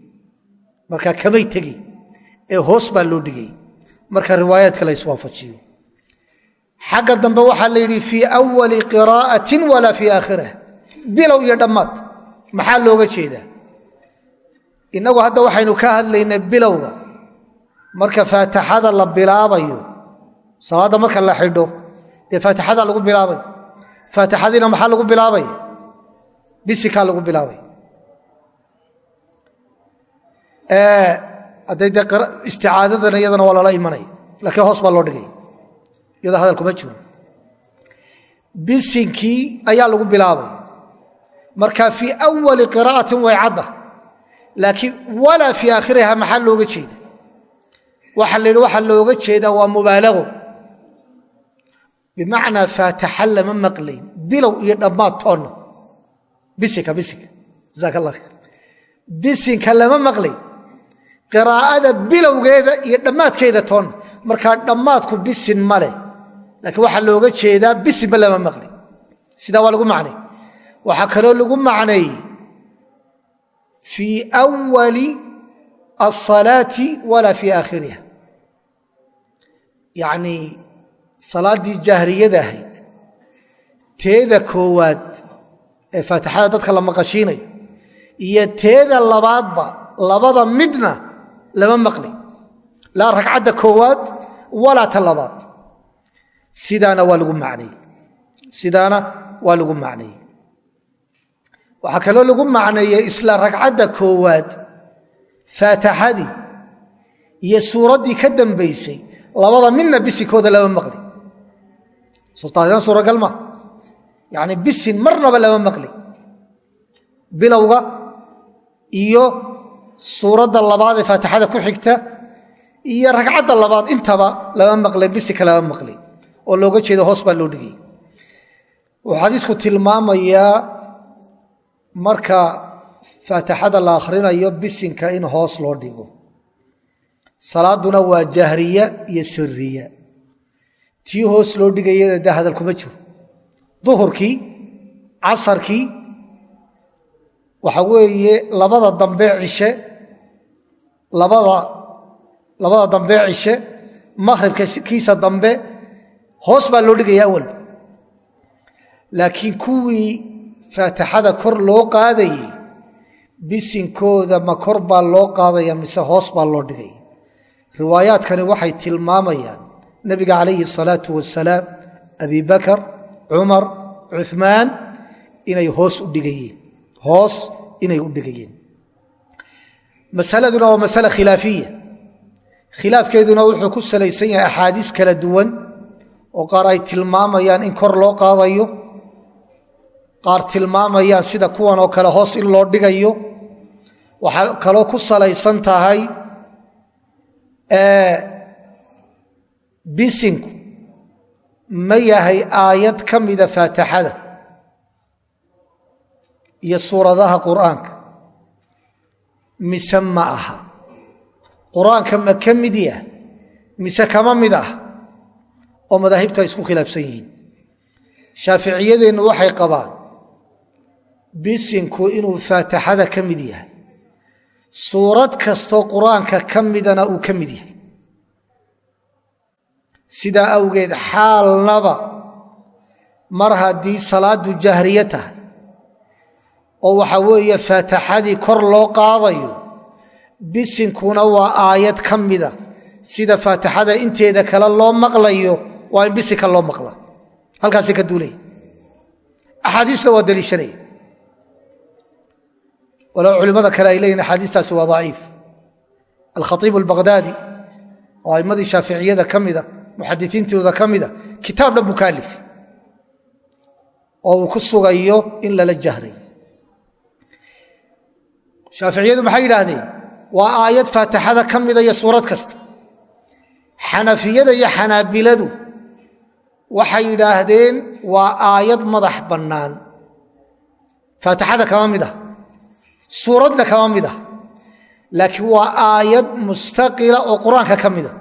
marka kamay tegin ee hoos baa loo dhigayay marka riwaayaadka la iswaafajiyo xagga dambe waxaa la yidhi fii awali qiraa'atin walaa fii aakhirah bilow iyo dhammaad maxaa looga jeedaa? Innagu hadda waxaynu ka hadlaynay bilowga. Marka faatixada la bilaabayo salaadda marka la xidho dee faatixada lagu bilaabay faatixadiina maxaa lagu bilaabaya bisikaa lagu bilaabay. Hadday dee iyadana waa lala imanaya laakiin hoos baa loo dhigaya iyadoo hadal kuma jiro. Bisinkii ayaa lagu bilaabay. Marka fii awali qiraa'atin way cadda laakiin walaa fii aakhiriha maxaa looga jeeda waxa la yidhi waxaa looga jeedaa waa mubaalago bimacnaa faataxa lama bilow iyo dhammaad toonna bisinka bisinka. Jasaak allah khayr. Bisinka lama maqlayn qiraa'ada bilowgeeda iyo dhammaadkeeda toonna markaa dhammaadku bisin ma leh laakiin waxaa looga jeedaa bisinba lama maqlay sidaa waa lagu macnay. Waxaa kaloo lagu macneeyey fii awali asalaati walaa fii aakhiriha. Yacnii salaaddii jahriyada ahayd teeda koowaad ee faatixada dadka la maqashiinayo iyo teeda labaadba labada midna lama maqli laa ragcadda koowaad walaa ta labaad sidaana waa lagu macnayey sidaana waa lagu macnayey waxaa kaloo lagu macneeyey isla ragcadda koowaad faataxadii iyo suuraddii ka dambaysay labada midna bisinkooda lama maqli. Sultaanina suuragal ma bisin marnaba lama maqli. Bilowga iyo suuradda labaad ee faatixada ku xigta iyo ragcadda labaad intaba lama maqlen bisinka lama maqli oo looga jeedo hoos baa loo dhigay. Wuxuu xadiisku tilmaamayaa marka faatixada la akhrinayo bisinka in hoos loo dhigo. Salaaduna waa jahriya iyo siriya tii hoos loo dhigayada dee hadal kuma jiro. Duhurkii casarkii waxa weeye labada dambe cishe labada labada dambe cishe makhribka kiisa dambe hoos baa loo dhigaya awalba laakiin kuwii faatixada kor loo qaadayey bisinkooda ma kor baa loo qaadaya mise hoos baa loo dhigaya riwaayaadkani waxay tilmaamayaan nebiga calayhi asalaatu wasalaam abi bakar cumar cumaan inay hoos u dhigayeen. Hoos inay u dhigayeen. Masaladuna waa masale khilaafiya. Khilaafkeeduna wuxuu ku salaysan yahay axaadiis kala duwan oo qaar ay tilmaamayaan in kor loo qaadayo qaar tilmaamayaan sida kuwan oo kale hoos in loo dhigayo. Waxaa kaloo ku salaysan tahay bisinku ma yahay aayad ka mida faatixada iyo suuradaha qur'aanka. Mise ma aha? Qur'aanka ma ka mid yah mise kama mid ah oo madaahibtu ay isku khilaafsan yihiin. Shaaficiyadeennu waxay qabaan bisinku inuu faatixada ka mid yahay. Suurad kastoo qur'aanka ka midana uu ka mid yahay. Sidaa awgeed xaalnaba mar haddii salaadu jahriye tahay oo waxa weeye faataxadii kor loo qaadayo bisinkuna waa aayad ka mida sida faatixada inteeda kale loo maqlayo waa in bisinka loo maqla. Halkaasi ka duulaya axaadiisna waa daliishanaya walow culimmada kale ay leeyihiin axaadiistaasi waa daciif. Alkhaiibu albaqhdaadi oo aimmadii shaaficiyada ka mida muxadisiintooda ka mida kitaab dhan buu ka alif oo uu ku sugayo in lala jahray. Shaaficiyadu maxay yidhaahdeen? Waa aayad faatixada ka mida iyo suurad kasta. Xanafiyada iyo xanaabiladu waxay yidhaahdeen waa aayad madax bannaan. Faatixada kama mid ah suuradna kama mid ah laakiin waa aayad mustaqila oo qur'aanka ka mida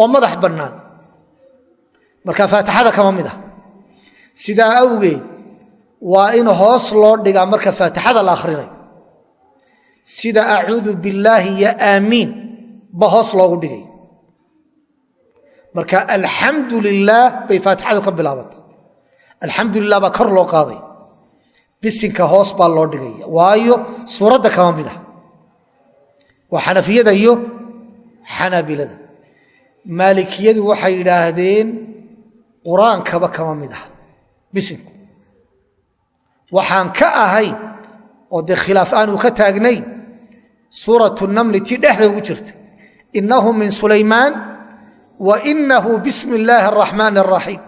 oo madax bannaan. Marka faatixada kama mid ah sidaa awgeed waa in hoos loo dhigaa marka faatixada la akhrinayo sida acuudu billaahi iyo aamiin ba hoos loogu dhigay marka alxamdu lilaah bay faatixadu ka bilaabata alxamdu lilah baa kor loo qaaday. Bisinka hoos baa loo dhigaya waayo suuradda kama mid ah. Waa xanafiyada iyo xanaabilada. Maalikiyadu waxay yidhaahdeen qur'aankaba kama mid ah bisinku. Waxaan ka ahayn oo dee khilaaf aanu ka taagnayn suuratu namli tii dhexda ugu jirta. Inahu min sulaymaan wa inahu bismi illaahi araxmaan araxiim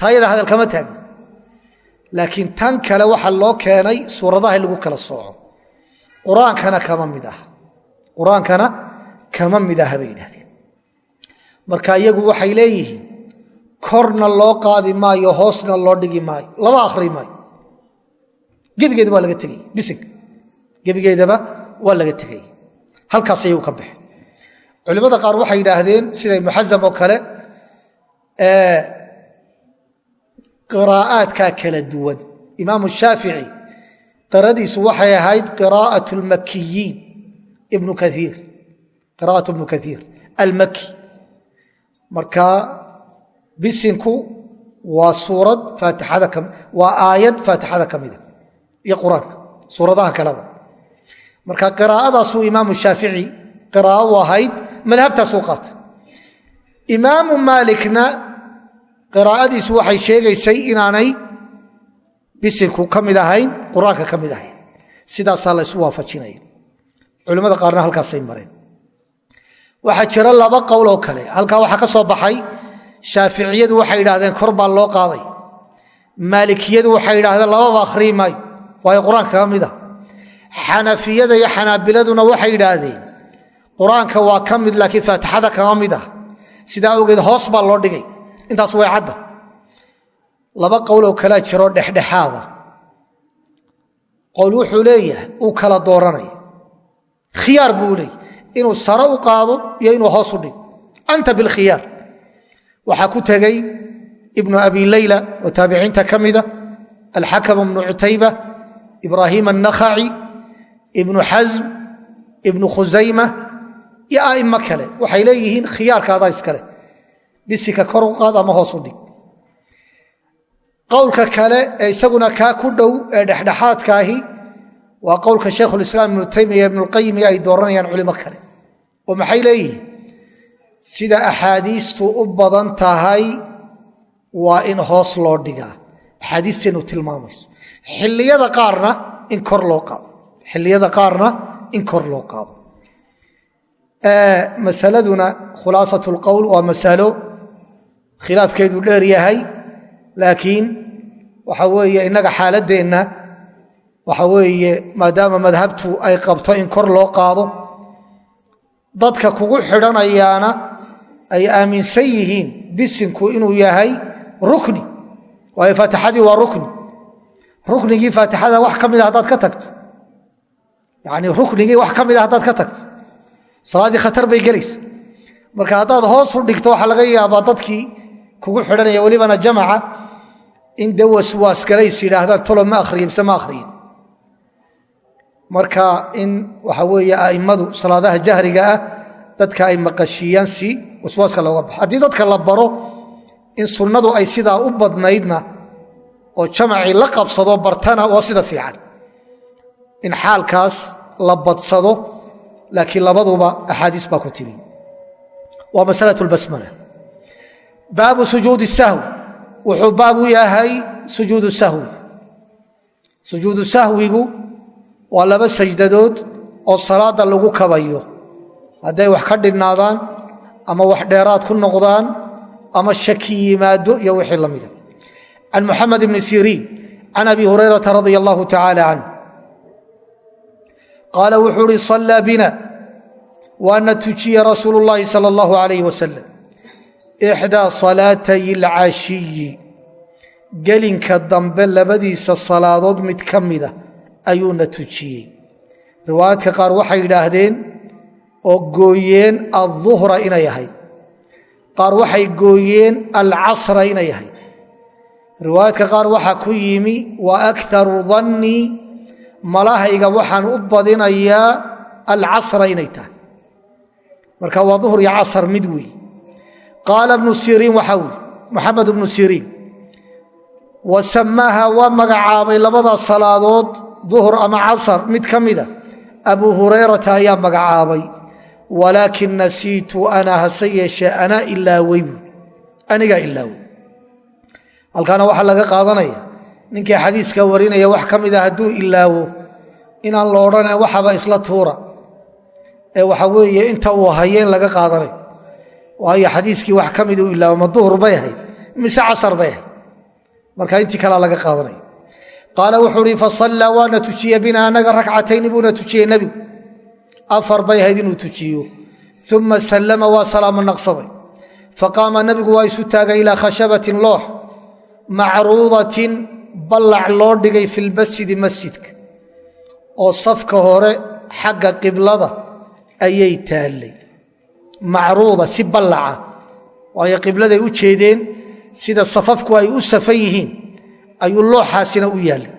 taayada hadal kama taagna. Laakiin tan kale waxaa loo keenay suuradaha in lagu kala sooco. Qur'aankana kama mid ah. Qur'aankana kama mid aha bay yidhahdeen marka iyagu waxay leeyihiin korna loo qaadi maayo hoosna loo dhigi maayo. Lama akhri maayo. Gebigeeda waa laga tegay bisinka gebigeedaba waa laga tegay halkaas culimmada qaar waxay yidhaahdeen sida ibnu xasam oo kale qiraa'aadkaa kala duwan. Imaamu shaafici qiradiisu waxay ahayd qiraa'at lmakiyiin ibnu kaiir qiraa'at ibnu kaiir almaki marka bisinku waa suurad faatixada waa aayad faatixada ka mida iyo qur'aanka suuradaha kaleba. Marka qiraa'adaasuu imaamu shaafici qiraa'o u ahayd madhabtaasuu qaatay imaamu maalikna qiraa'adiisu waxay sheegaysay inaanay bisinku ka ahayn qur'aanka ahayn. Sidaasaa la ysu waafajinaya culimmada qaarna halkaasay mareen. Waxaa jira laba qowl oo kale. Halkaa waxaa ka soo baxay shaaficiyadu waxay yidhahdeen kor baa loo qaaday. Maalikiyadu waxay yidhahdeen lababa akhriyi waayo qur'aanka ka mid a xanafiyada iyo xanaabiladuna waxay yidhaahdeen qur'aanka waa ka mid laakiin faatixada kama mid ah. Sidaa awgeed hoos baa loo dhigay. Intaas way cadda. Laba qowloo kalea jiroo dhexdhexaada. Qowl wuxuu leeyahay uu kala dooranaya khiyaar buu leeyahy inuu sare u qaado iyo inuu hoos u dhigo. Anta bilkhiyaar waxaa ku tegey ibnu abi leyla oo taabiciinta ka mida alxakam ibnu cutayba ibraahiim annakhaci ibnu xasm ibnu khusayma iyo a'imo kale waxay leeyihiin khiyaarkaadaa iskale bisika kor u ama hoos u dhig. Qowlka kale ee isaguna kaa ku dhow ee dhexdhexaadkaahi waa qowlka shaykhulislaam ibnu taymiya ibnulqayimi ay dooranayaan culimo kale oo maxay leeyihiin? Sida axaadiistu u badan tahay waa in hoos loo dhigaa. Axaadiisteennu tilmaamayso. Xilliyada qaarna in kor loo qaado. Xilliyada qaarna in kor loo qaado masaladuna khulaasat lqowl waa masalo khilaafkeedu dheer yahay laakiin waxa weeye innaga xaaladdeenna waxa weeye maadaama madhabtu ay qabto in kor loo qaado dadka kugu xidhanayaana ay aaminsan yihiin bisinku inuu yahay rukni. Waayo faatixadii waa rukni. Ruknigii faatixada wax ka mida haddaad ka tagto. Yani ruknigii wax ka mida haddaad ka tagto salaaddii khatar bay gelaysa. Marka haddaad hoos u dhigto waxaa laga yaabaa dadkii kugu xidhanaya welibana jamaca in de waswaas galays yidhaahdaan tolo ma akhriye mise ma akhriyin marka in waxa weeye a'immadu salaadaha jahriga ah dadka ay maqashiiyaan si waswaaska looga baxo. Haddii dadka la baro in sunnadu ay sidaa u badnaydna oo jamacii la qabsado bartana waa sida fiican. In xaalkaas la badsado laakiin labaduba axaadiis baa ku timi. Waa masala basmala baabu sujuudi sahwi wuxuu baab u yahay sujuudu sahwi sujuudu sahwigu waa laba sajdadood oo salaadda lagu kabayo. Hadday wax ka dhinnaadaan ama wax dheeraad ku noqdaan ama shaki yimaado iyo wixii la mida can muxamed bni siriin can abi hurayrata radia allahu tacaala canh qaala wuxuu uhi sallaa bina. Waana tujiye rasuulu llaahi sala allahu alayh wasalam ixdaa salaatay alcashiyi gelinka dambe labadiisa salaadood mid ka mida ayuuna tujiyey. Riwaayaadka qaar waxay yidhaahdeen oo gooyeen alduhra inay ahayd. Qaar waxay gooyeen alcasra inay ahayd. Riwaayaadka qaar waxaa ku yimi wa akharu dannii malahayga waxaan u badinayaa alcasra inay tahay. Marka waa duhr iyo casr mid weey. Qaala bnu siriin waxaa wuri maxamed bnu siriin wa samaaha waa magacaabay labada salaadood duhr ama casr mid ka mida. Abu hurayrata ayaa magacaabay. Walaakin nasiitu ana hase yeeshee anaa ilaawey buui anigaa ilaawey halkaana waxaa laga qaadanaya ninkii xadiiska warinaya wax ka mida hadduu ilaawo inaan lo odhana waxaba isla tuura. Ee waxa weeye inta uu hayo laga qaadanay. Waayo xadiiskii wax ka miduu ilaawo ma duhur bay ahayd mise casar bay ahayd. Marka intii kalea laga qaadanaya qaala wuxuu uhi fasallaa waana tujiye bina anaga rakcatayni buuna tujiyey nebigu afar bay ahayd inuu tujiyo. Uma sallama waa salaamo naqsaday. Faqaama nebigu waa isu taagay ilaa khashabatin loox macruudatin ballac loo dhigay fi lmasjidi masjidka oo safka hore xagga qiblada ayay taallay. Macruuda si ballaca waayo qibladay u jeedeen sida safafku ay u safan yihiin ayuu looxaasina u yaallay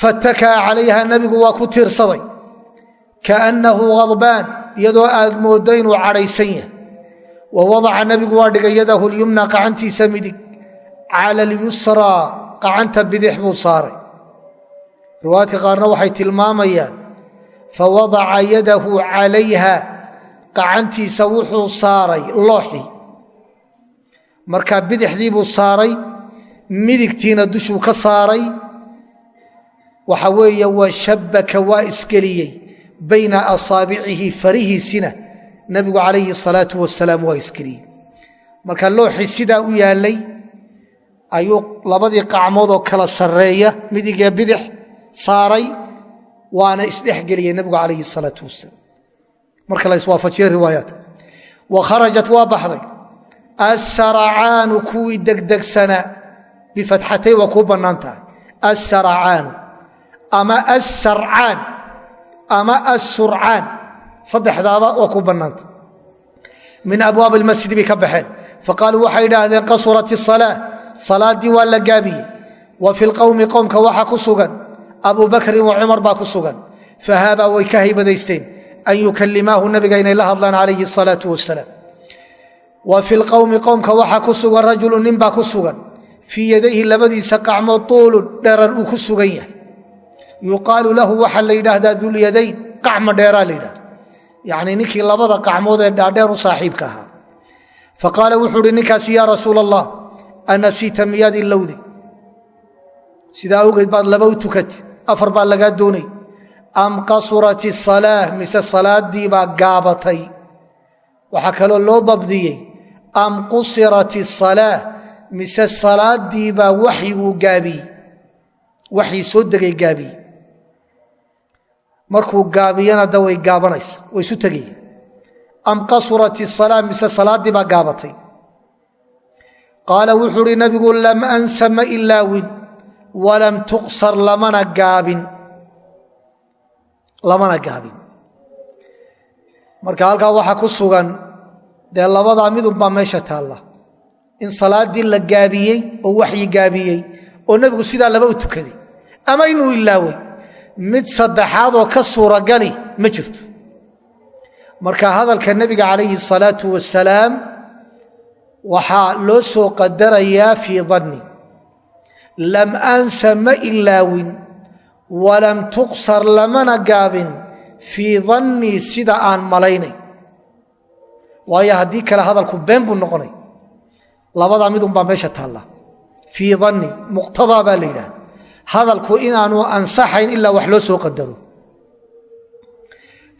fatakaa calayha nebigu waa ku tiirsaday kaannahu khadbaan iyadoo aad mooddo inuu cadhaysan yahay. Wa wadaca nebigu waa dhigay yadahu lyumna qacantiisa midig cala alyusraa qacanta bidix buu saaray. Riwaayadka qaarna waxay tilmaamayaan fawadaca yadahu calayha qacantiisa wuxuu saaray looxii. Markaa bidixdii buu saaray midigtiina dushuu ka saaray. Waxa weeye wa shabbaka waa isgeliyey bayna asaabicihi farihiisina. Nebigu calayhi salaatu wasalaam waa isgeliyey. Marka looxii sidaa u yaallay ayuu labadii qacmood oo kala sarreeya midigee bidix saaray waana isdhexgeliyey nebigu calayhi salaatu wasalaam marka la iswaafajiye riwaayaadka. Wa kharajat waa baxday. Asaracaanu kuwii degdegsanaa bifatxatay waa kuu bannaan tahay. Asaracaanu ama assarcaan ama assurcaan saddexdaaba waa kuu bannaanta min abwaabi almasjidi bay ka baxeen. Faqaaluu waxay idhaahdeen qasurat isalaa salaaddii waa la gaabiyey. Wa fi lqowmi qowmka waxaa ku sugan. Abu bakrin wa cumar baa ku sugan. Fahaabaa way ka haybadaysteen. An yukalimaahu nabiga inay la hadlaan calayhi asalaau wasalaam wa fi lqowmi qowmka waxaa ku sugan rajulu nin baa ku sugan. Fii yadayhi labadiisa qacmood tuulun dherar uu ku sugan yahay. Yuqaalu lahu waxaa la yidhaahdaa dulyadayn qacma dheeraa la yidhahda yacnii ninkii labada qacmood ee dhaadheer u saaxiibka ahaa. Faqaala wuxuu uhi ninkaasi yaa rasuula allah anasiita miyaad ilowdi sidaa awgeed baad laba u tukati afar baa lagaa doonay am qasurat isalaa mise salaaddii baa gaabatay waxaa kaloo loo dabdiyey am qusirat isalaa mise salaaddii baa waxyiguu gaabiyey waxii soo degay gaabiyey markuu gaabiyana da way gaabanaysa way isu tegaya am qasurat isalaa mise salaaddii baa gaabatay qaala wuxuu uhi nabigu lam ansa ma ilaawin walam tuqsar lamana gaabin. Marka halkaa waxaa ku sugan dee labadaa midunbaa meesha taalla. In salaaddii la gaabiyey oo waxyi gaabiyey oo nebigu sidaa laba u tukaday. Ama inuu ilaaway mid saddexaad oo ka suuragali ma jirto. Marka hadalka nebiga calayhi salaatu wasalaam waxaa loo soo qadarayaa fii danni lam ansa ma ilaawin walam tuqsar lamana gaabin fii dannii sida aan malaynay. Waayo haddii kale hadalku been buu noqonay. Labadaa midunbaa meesha taalla. Fii danni muqtadaa baa la yidhahda hadalku inaanu ansaxayn ilaa wax loo soo qadaro.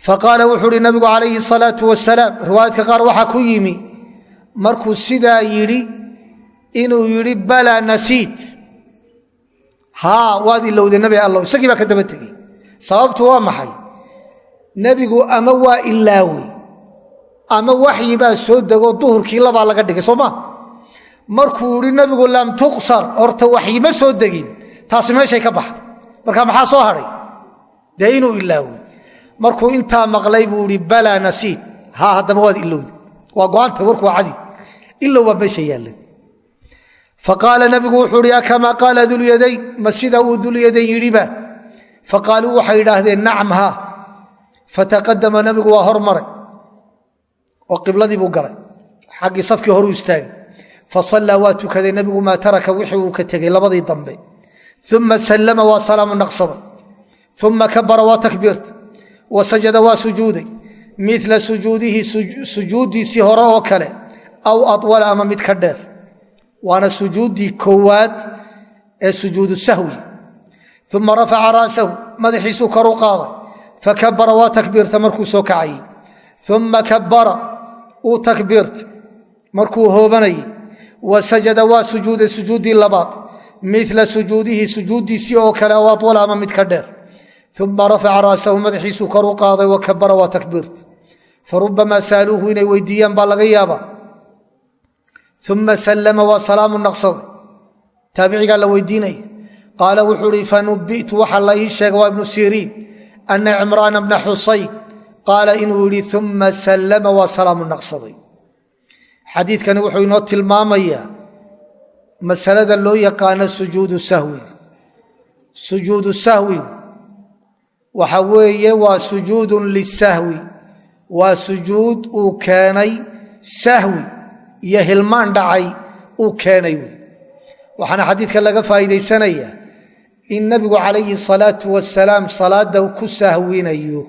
Faqaala wuxuu uhi nabigu calayhi salaau wasalaam riwaayadka qaar waxaa ku yimi markuu sidaa yidhi inuu yidhi balaa nasiit. Haa waad ilowday nebi allow isagii baa ka daba tegey. Sababtu waa maxay? Nebigu ama waa ilaawey ama waxyi baa soo dego duhurkii labaa laga dhigay soo ma? Markuu yidhi nebigu lam tuqsar horta waxyi ma soo degin taasi meeshay ka baxday. Marka maxaa soo hadhay? Dee inuu ilaawey markuu intaa maqlay buu ihi balaa nasiid haa haddaba waad ilowda waa go'aanta warku waa cadi ilow baa meesha yaalla. Faqaala nabigu wuxuu ihi akamaa qaala dulyadayn ma sida uu dulyadayn yidhiba. Faqaaluu waxay idhaahdeen nacam haa. Fataqadama nabigu waa hormaray oo qibladii buu galay. Xaggii safkii horuu istaagay. Fasallaa waa tukaday. Nabigu maa taraka wixii uu ka tegey labadii dambe. Uma sallama waa salaamu naqsaday uma kabara waa takbiirta. Wa waa sujuuday. Mila sujuudihi sujuuddiisii hore oo kale aw awala ama mid ka dheer waana sujuuddii koowaad ee sujuudu sahwi uma rafaca ra'sahu madaxiisuu kor u qaaday fakabara waa takbiirta markuu soo kacayey uma kabara uu takbiirta markuu hoobanayey wa sajada waa sujuuday sujuuddii labaad mila sujuudihi sujuuddiisii oo kale aw awala ama mid ka dheer uma rafaca ra'sahu madaxiisuu kor u qaaday wa kabara waa takbiirta farubamaa saaluuhu inay weydiiyaan baa laga yaabaa uma sallama waa salaamu naqsaday taabicigaa la weydiinaya qaala wuxuu ihi fanubitu waxaa la ii sheegay waa ibnu siriin ana cimraana bna xusayn qaala inuu yihi uma sallama waa salaamu naqsaday xadiidkani wuxuu inoo tilmaamayaa masalada loo yaqaano sujuudu sahwiga sujuudu sahwigu waxa weeye waa sujuudun lisahwi waa sujuud uu keenay sahwi iyo hilmaan dhacay uu keenay wey waxaana xadiidka laga faa'iidaysanayaa in nebigu calayhi salaatu wasalaam salaadda ku sahwinayo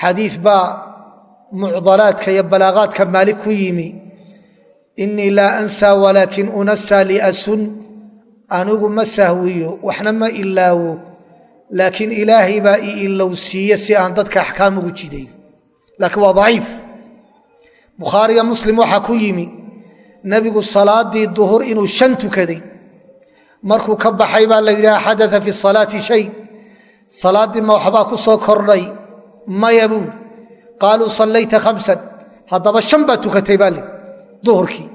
xadiid baa mucdalaadka iyo balaaqaadka maalik ku yimi inii laa ansaa walaakin unasaa liasun anigu ma sahwiyo waxna ma ilaawo laakiin ilaahay baa i ilowsiiye si aan dadka axkaam ugu jidayo laakiin waa daciif bukhaariga muslim waxaa ku yimi nebigu salaadii duhur inuu shan tukaday markuu ka baxay baa la yidhaha xadaa fi salaati shay salaaddii ma waxbaa ku soo kordhay maya buuri qaaluu sallayta khamsan haddaba shan baa tukatay baa li duhurkii.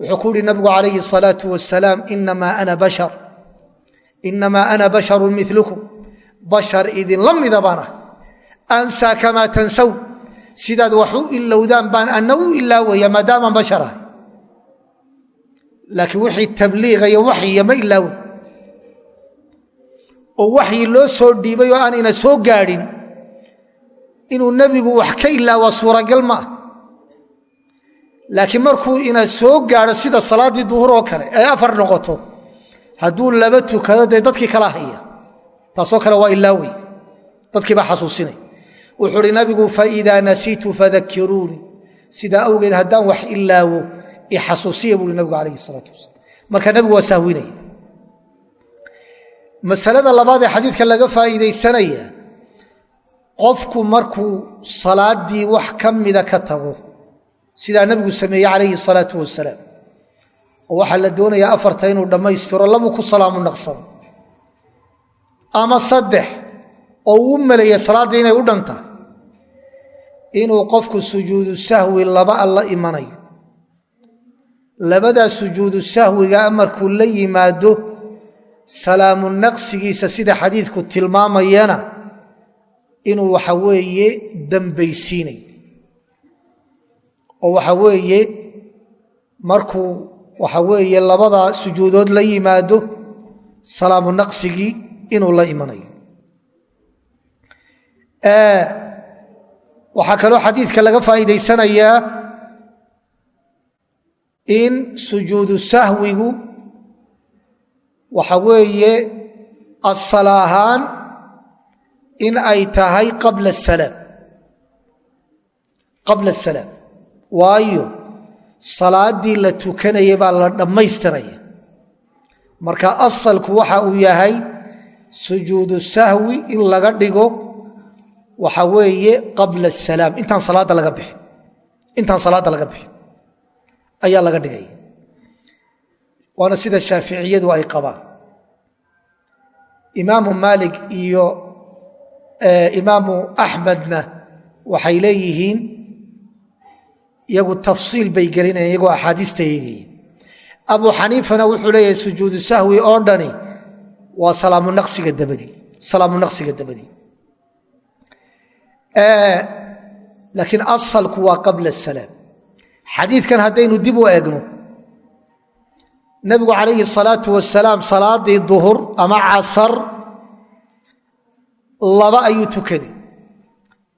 Wuxuu ku yihi nabigu calayhi salaau wasalaam inamaa ana basharu milukum bashar idinla mida baan ah ansaa kamaa tansaw sidaad wax u ilowdaan baan ana u ilaawaya maadaamaan bashar ahay. Laakiin wixii tabliiqaya waxyiya ma ilaaway oo waxyi loo soo dhiibay oo aan ina soo gaadhin inuu nebigu wax ka ilaawa suuragal ma ah. Laakiin markuu ina soo gaadho sida salaaddii duhur oo kale ay afar noqoto hadduu laba tukado dee dadkii kala haya taasoo kale waa ilaawey. Dadkii baa xasuusinay wuxuu uhi nabigu faidaa nasiitu fadakiruunii sidaa awgeed haddaan wax ilaawo ixasuusiya buui nabigu calayhi salaatu wasalaam. Marka nabigu waa sahwinaya masalada labaad ee xadiidka laga faa'iidaysanaya qofku markuu salaaddii wax ka mida ka tago sidaa nabigu sameeyey calayhi salaatu wasalaam. Oo waxaa la doonayaa afarta inuu dhammaystiro labuu ku salaamu naqsado ama saddex oo uu maleeya salaaddii inay u dhanta inuu qofku sujuudu sahwi laba a la imanayo. Labadaa sujuudu sahwigaa markuu la yimaado salaamu naqsigiisa sida xadiidku tilmaamayana inuu waxa weeye dambaysiinayo oo waxa weeye markuu waxa weeye labada sujuudood la yimaado salaamu naqsigii inuu la imanayo waxaa kaloo xadiidka laga faa'iidaysanayaa in sujuudu sahwigu waxa weeye asala ahaan in ay tahay qabla asalaam qabla asalaam waayo salaaddii la tukanaya baa la dhammaystiraya. Marka asalku waxa uu yahay sujuudu sahwi in laga dhigo waxa weeye qabla asalaam intaan salaadda laga bixin. Intaan salaadda laga bixin. Ayaa laga dhigaya waana sida shaaficiyadu ay qabaan. Imaamu maalik iyo imaamu axmedna waxay leeyihiin iyagu tafsiil bay gelinayaan iyagoo axaadiista eegaya abu xaniifana wuxuu leeyahay sujuudu sahwi oo dhani waa salaamunaqsiga dabadii salaamu naqsiga dabadii laakiin asalku waa qabla asalaam xadiidkan haddaynu dib u eegno nebigu calayhi salaatu wasalaam salaadii duhur ama casar laba ayuu tukaday.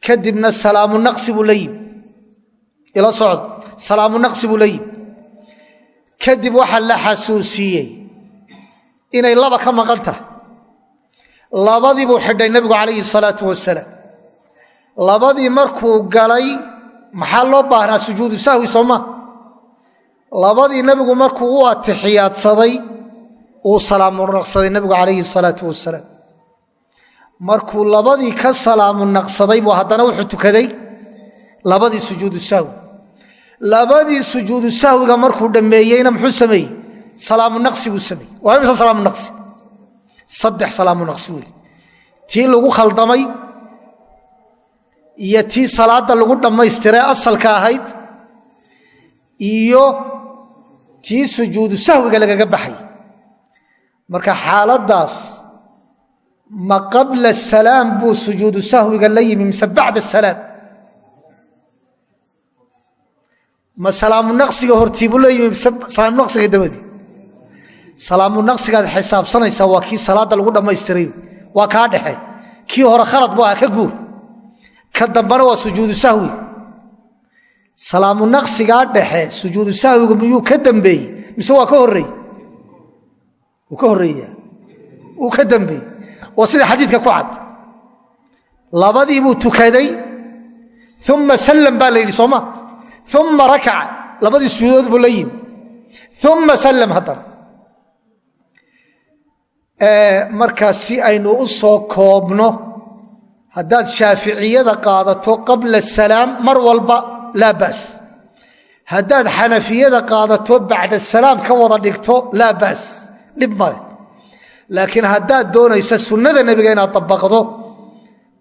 Kadibna salaamu naqsi buu la yimi ila socda salaamu naqsi buu la yimi kadib waxaa la xasuusiyey inay laba ka maqan tahay. Labadii buu xidhay nebigu calayhi salaatu wasalaam labadii markuu galay maxaa loo baahnaa sujuudu sahwi sooma labadii nebigu markuu u atixiyaadsaday uu salaamu naqsaday nebigu calayhi salaatu wasalaam markuu labadii ka salaamu naqsaday buu haddana wuxuu tukaday labadii sujuudu sahwi. Labadii sujuudu sahwiga markuu dhammeeyeyna muxuu sameeyey? Salaamu naqsi buu sameeyey. Waa imisa salaamu naqsi? Saddex salaamu naqsi wey tii lagu khaldamay iyo tii salaadda lagu dhammaystiray asalka ahayd iyo tii sujuudu sahwiga lagaga baxay. Marka xaaladdaas ma qabla salaam buu sujuudu sahwiga la yimi mise bacda salaam? Ma salaamu naqsiga hortiibuu la yimi mise salaamu naqsiga dabadii salaamu naqsigaad xisaabsanaysaa waa kii salaadda lagu dhammaystiray waa kaa dhexe kii hore khalad bu aha ka guur ka dambana waa sujuudu sahwi. Salaamu naqsigaa dhexe sujuudu sahwigu miyuu ka dambeeyey? Mise waa ka horeey wuu ka horreeya wuu ka dambeeyey. Waa sida xadiidka ku cad. Labadii buu tukaday uma sallam baa la yidhi sooma uma rakaca. Labadii sujuudood buu la yimi. Uma sallam haddana. Markaa si aynu u soo koobno haddaad shaaficiyada qaadato qabla salaam mar walba laa baas. Haddaad xanafiyada qaadato bacda salaam ka wada dhigto laa baas. Dhib male laakiin haddaad doonaysa sunnada nebiga inaad dabaqdo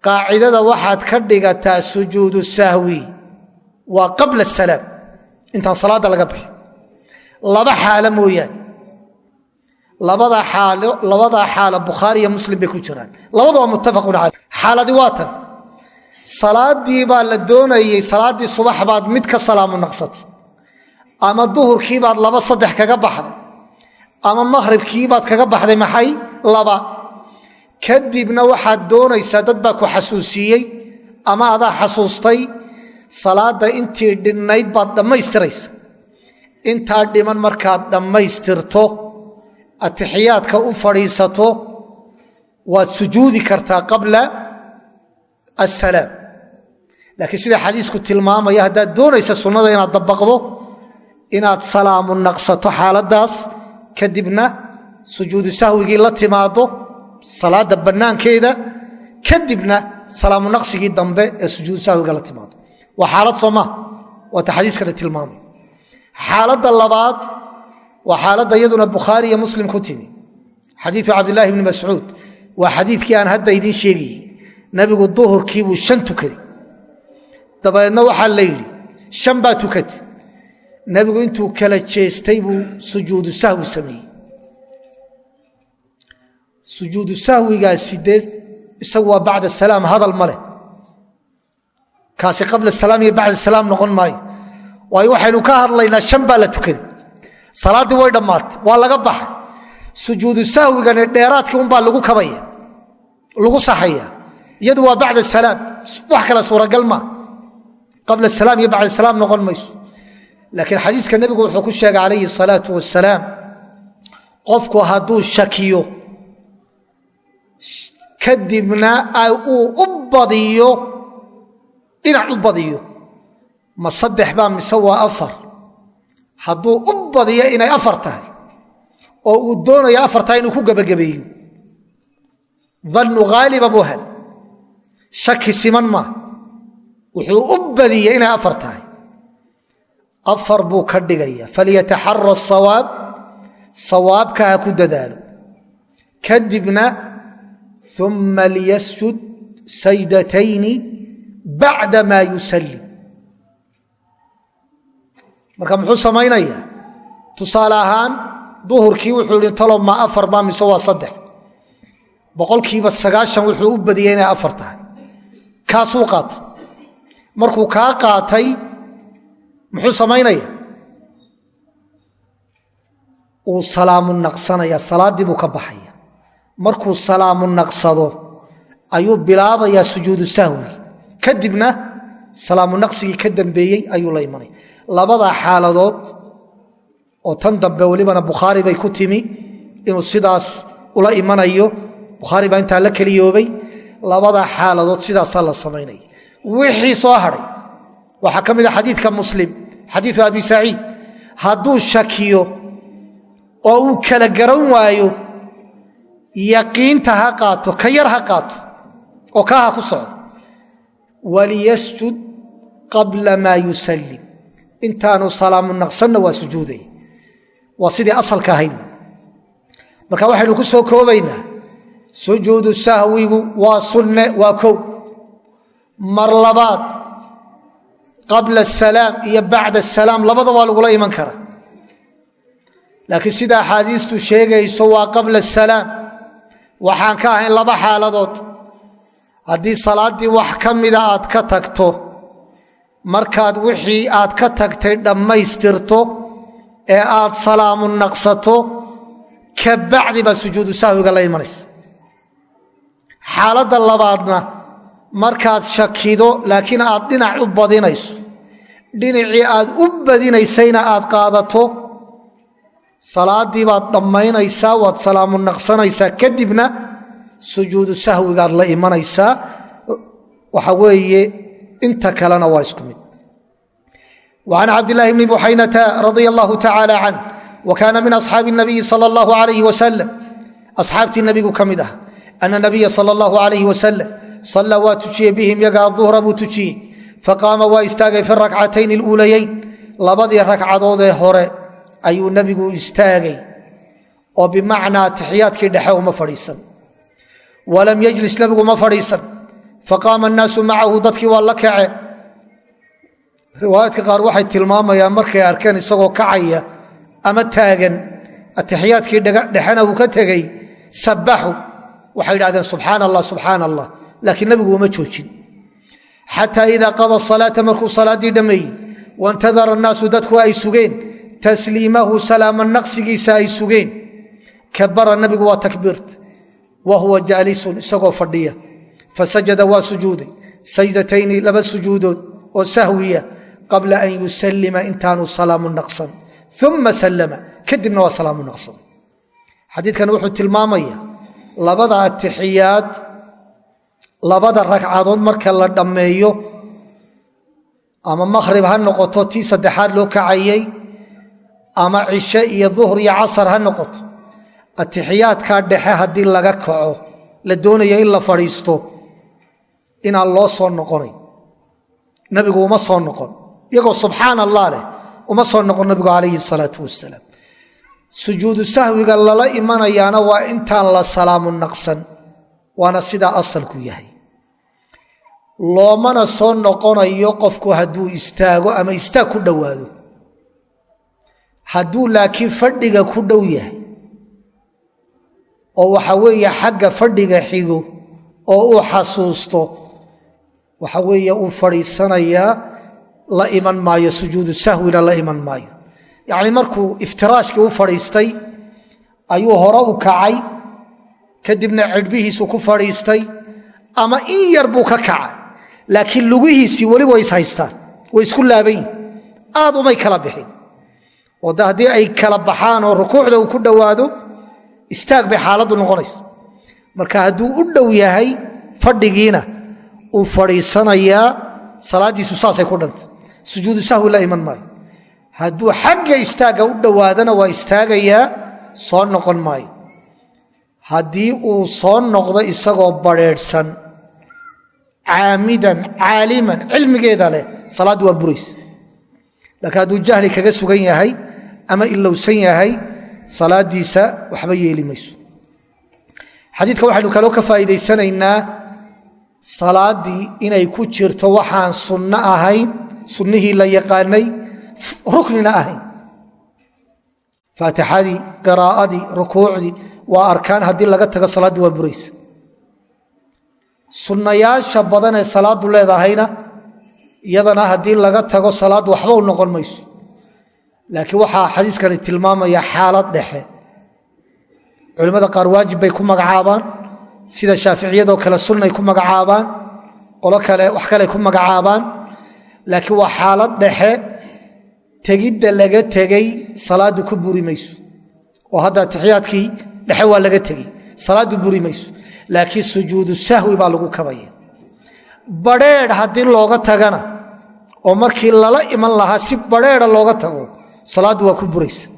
qaacidada waxaad ka dhigataa sujuudu sahwi. Waa qabla salaam. Intaan salaadda laga bixin. Laba xaalo mooyaane labadaa xaalo bukhaari iyo muslim bay ku jiraan. Labadaba muttafaqun caley xaaladi waa tan. Salaadii baa la doonayey salaaddii subax baad mid ka salaamu naqsatay ama duhurkii baad laba saddex kaga baxday. Ama maqhribkii baad kaga baxday maxay? Laba. Kadibna waxaad doonaysaa dad baa ku xasuusiiyey ama adaa xasuustay salaadda intii dhinnayd baad dhammaystiraysa intaa dhiman markaad dhammaystirto atixiyaadka u fadhiisato waad sujuudi kartaa qabla asalaam laakiin sida xadiisku tilmaamaya haddaad doonaysa sunnada inaad dabaqdo inaad salaamu naqsato xaaladdaas kadibna sujuudu sahwigii la timaado salaadda bannaankeeda kadibna salaamu naqsigii dambe ee sujuudu sahwiga la timaado waa xaalad soomaa waata xadiiskana tilmaamay. Xaaladda labaad waa xaaladda iyaduna bukhaari iyo muslim ku timi. Xadiiu cabdilaahi bni mascuud waa xadiidkii aan hadda idiin sheegayey nabigu duhurkiibuu shan tukaday dabadeedna waxaa la yidhi shan baa tukatay nebigu intuu kala jeestay buu sujuudu sahwi sameeyey. Sujuudu sahwigaasi dee isagu waa bacda salaam hadal ma leh. Kaasi qabla salaam iyo bacda salaam noqon ka hadlaynaa shan baa la tukaday salaaddii way dhammaatay waa laga baxay. Sujuudu sahwigani dheeraadkii unbaa lagu kabaya lagu saxaya iyadu waa bacda salaam wax kale suuragal maa qabla salaam iyo bacda salaam noqon mayso. Laakiin xadiiska nebigu wuxuu ku sheegay calayhi salaatu wasalaam qofku hadduu shakiyo kadibna uu u badiyo dhinac u badiyo. Ma saddex baa mise waa afar hadduu u badiyo inay afar tahay oo uu doonayo afartaa inuu ku gebagabeeyo dannu haaliba buu helay. Shaki siman maa wuxuu u badiyey inay afar tahay. Afar buu ka dhigaya falyataxara asawaab sawaabka ha ku dadaalo. Kadibna uma liyasjud sajdatayni bacda maa yusallim marka muxuu samaynayaa? Tusaale ahaan duhurkii wuxuu ihi talo ma afar baa mise waa saddex. Boqolkiiba sagaashan wuxuu u badiyey inay afar tahay. Kaasuu qaatay. Markuu kaa qaatay muxuu samaynaya uu salaamu naqsanaya salaaddii buu ka baxaya markuu salaamu naqsado ayuu bilaabayaa sujuudu sahwi. Kadibna salaamu naqsigii ka dambeeyey ayuu la imanaya labadaa xaaladood oo tan dambe welibana bukhaari bay ku timi inuu sidaas ula imanayo. Bukhaari baa intaa la keliyoobay. Labadaa xaaladood sidaasaa la samaynaya wixii soo hadhay. Waxaa ka mid a xadiidka muslim xadiiu abi saciid. Hadduu shakiyo oo uu kala garan waayo yaqiinta ha qaato ka yar ha qaato oo kaa ha ku socdo waliyasjud qabla maa yusallim intaanu salaamu naqsanna waa sujuudaya waa sidii asalka ahayd marka waxaynu ku soo koobaynaa sujuudu sahwigu waa sunne waa kow. Mar labaad qabla asalaam iyo bacda asalaam labada waa lagula iman karaa laakiin sida axaadiistu sheegayso waa qabla asalaam waxaan ka ahayn laba xaaladood. Haddii salaaddii wax ka mida aad ka tagto markaad wixii aad ka tagtay dhammaystirto ee aad salaamu naqsato ka bacdi baa sujuudu sahwiga la imanaysa. Xaaladda labaadna markaad shakido laakiin aad dhinac u badinayso dhinacii aad u badinaysayna aad qaadato salaaddii baad dhammaynaysaa waad salaamu naqsanaysaa kadibna sujuudu sahwigaad la imanaysaa. Waxa weeye inta kalena waa isku mid. An cabdlaahi bni بن radi allahu tacaala can عنه kaana min asxaabi nabiyi sal allahu alayh wasalam asxaabtii nabigu ka mid ah ana nabiya sal allahu alayh wasalam salla waa tujiyey bihim yaga aduhra buu tujiyey faqaama waa istaagay fi rakcatayn iluulayayn labadii ragcadoodee hore ayuu nebigu istaagay. Oo bimacnaa taxiyaadkii dhexe faqaama الnaasu macahu dadkii waa la kace riwaayaadka qaar waxay tilmaamayaan markay arkeen isagoo kacaya ama taagan atixiyaadkii dhexena uu ka tegey sabbaxu. Waxay idhahdeen subxaan allah subxaan allah laakiin nebigu uma joojin. Xataa idaa qada salaata markuu salaaddii dhammeeyey waintadara annaasu dadku ay sugeen. Tasliimahu salaama naqsigiisa ay sugeen. Kabara nebigu waa takbiirt. Wa huwa jaalisun isagoo fadhiya fasajada waa sujuuday sajdatayni laba sujuudood oo sahwiya qabla an yusalima intaanu salaamu naqsan uma sallama kadibna waa salaamu naqsan xadiidkan wuxuu tilmaamaya labada atixiyaad labada ragcadood marka la dhammeeyo ama makhrib ha noqoto tii saddexaad loo kacayey ama cishe iyo duhr iyo casar ha noqoto atixiyaadkaa dhexe haddii laga kaco la doonaya in la fadhiisto inaan loo soo noqonayn nabigu uma soo noqon. Iyagoo subxaan allah leh uma soo noqon nabigu calayhi salaau wasalaam sujuudu sahwiga lala imanayaana waa intaan la salaamu naqsan waana sidaa asalku yahay. Loomana soo noqonayo qofku hadduu istaago ama istaag ku dhowaado. Hadduu laakiin fadhiga ku dhow yahay oo waxa weeye xagga fadhiga xigo oo uu xasuusto waxa weeye uu fadhiisanayaa la iman maayo sujuudu sahwina la iman maayo. Yacni markuu iftiraashkii u fadhiistay ayuu hore u kacay kadibna cidhbihiisu ku fadhiistay ama in yar buu ka kacay. Laakiin lugihiisii weli way is haystaan way isku laabayin aad umay kala bixin. Oo de haddii ay kala baxaan oo rukuucda uu ku dhowaado istaag bay xaaladdu noqonaysa. Marka hadduu u dhow yahay fadhigiina uu fadhiisanayaa salaaddiisu saasay ku dhantay. Sujuudu sahwi la iman maayo. Hadduu xagga istaagga u dhowaadana waa istaagayaa soo noqon maayo. Haddii uu soo noqdo isagoo badrheedhsan caamidan caaliman cilmigeeda leh salaaddu waa buraysa. Laakiin hadduu jahli kaga sugan yahay ama ilowsan yahay salaadiisa waxba yeeli mayso. Xadiidka waxaynu kaloo ka faa'iidaysanaynaa salaaddii inay ku jirto waxaan sunno ahayn sunnihii la yaqaanay ruknina ahayn. Faatixadii qiraa'adii rukuucdii waa arkaan haddii laga tago salaaddii waa buraysa. Sunnayaasha badan ee salaaddu leedahayna iyadana haddii laga tago salaaddu waxba u noqon mayso. Laakiin waxaa xadiiskani tilmaamaya xaalad dhexe. Culimmada qaar waajib bay ku magacaabaan sida shaaficiyadoo kale sunnay ku magacaabaan wax kale ku magacaabaan laakiin waa xaalad dhexe tegidda laga tegey salaaddu ku buri mayso. Oo hadda atixiyaadkii dhexe waa laga tegey salaaddu buri laakiin sujuudu sahwi baa lagu kabaya badrheedh haddii looga tagana oo markii lala iman lahaa si badrheedha looga tago salaaddu waa ku buraysa.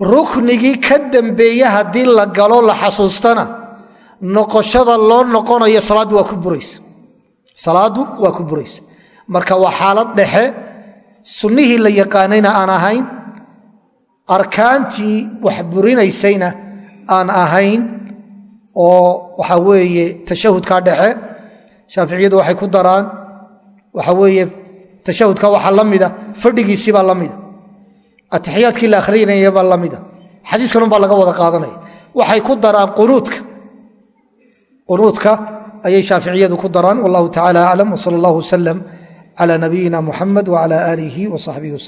Ruknigii ka dambeeye haddii la galo la xasuustana noqoshada loo noqonayo salaaddu waa ku buraysa. Salaaddu waa ku buraysa. Marka waa xaalad dhexe sunnihii la yaqaanayna aan ahayn arkaantii wax burinaysayna aan ahayn oo waxaa weeye tashahudka dhexe shaaficiyadu waxay ku daraan waxa weeye tashahudka waxaa la mida fadhigiisiibaa la mida atixiyaadkii la akhrinayabaa la mida. Xadiiskanunbaa laga wada qaadanaya. Waxay ku daraan qunuudka qunuudka ayay shaaficiyadu ku daraan. Wallahu tacala aclam wsala allahu wasalam cala nabiyina muxamed wcala aalihi wa saxbihi waslm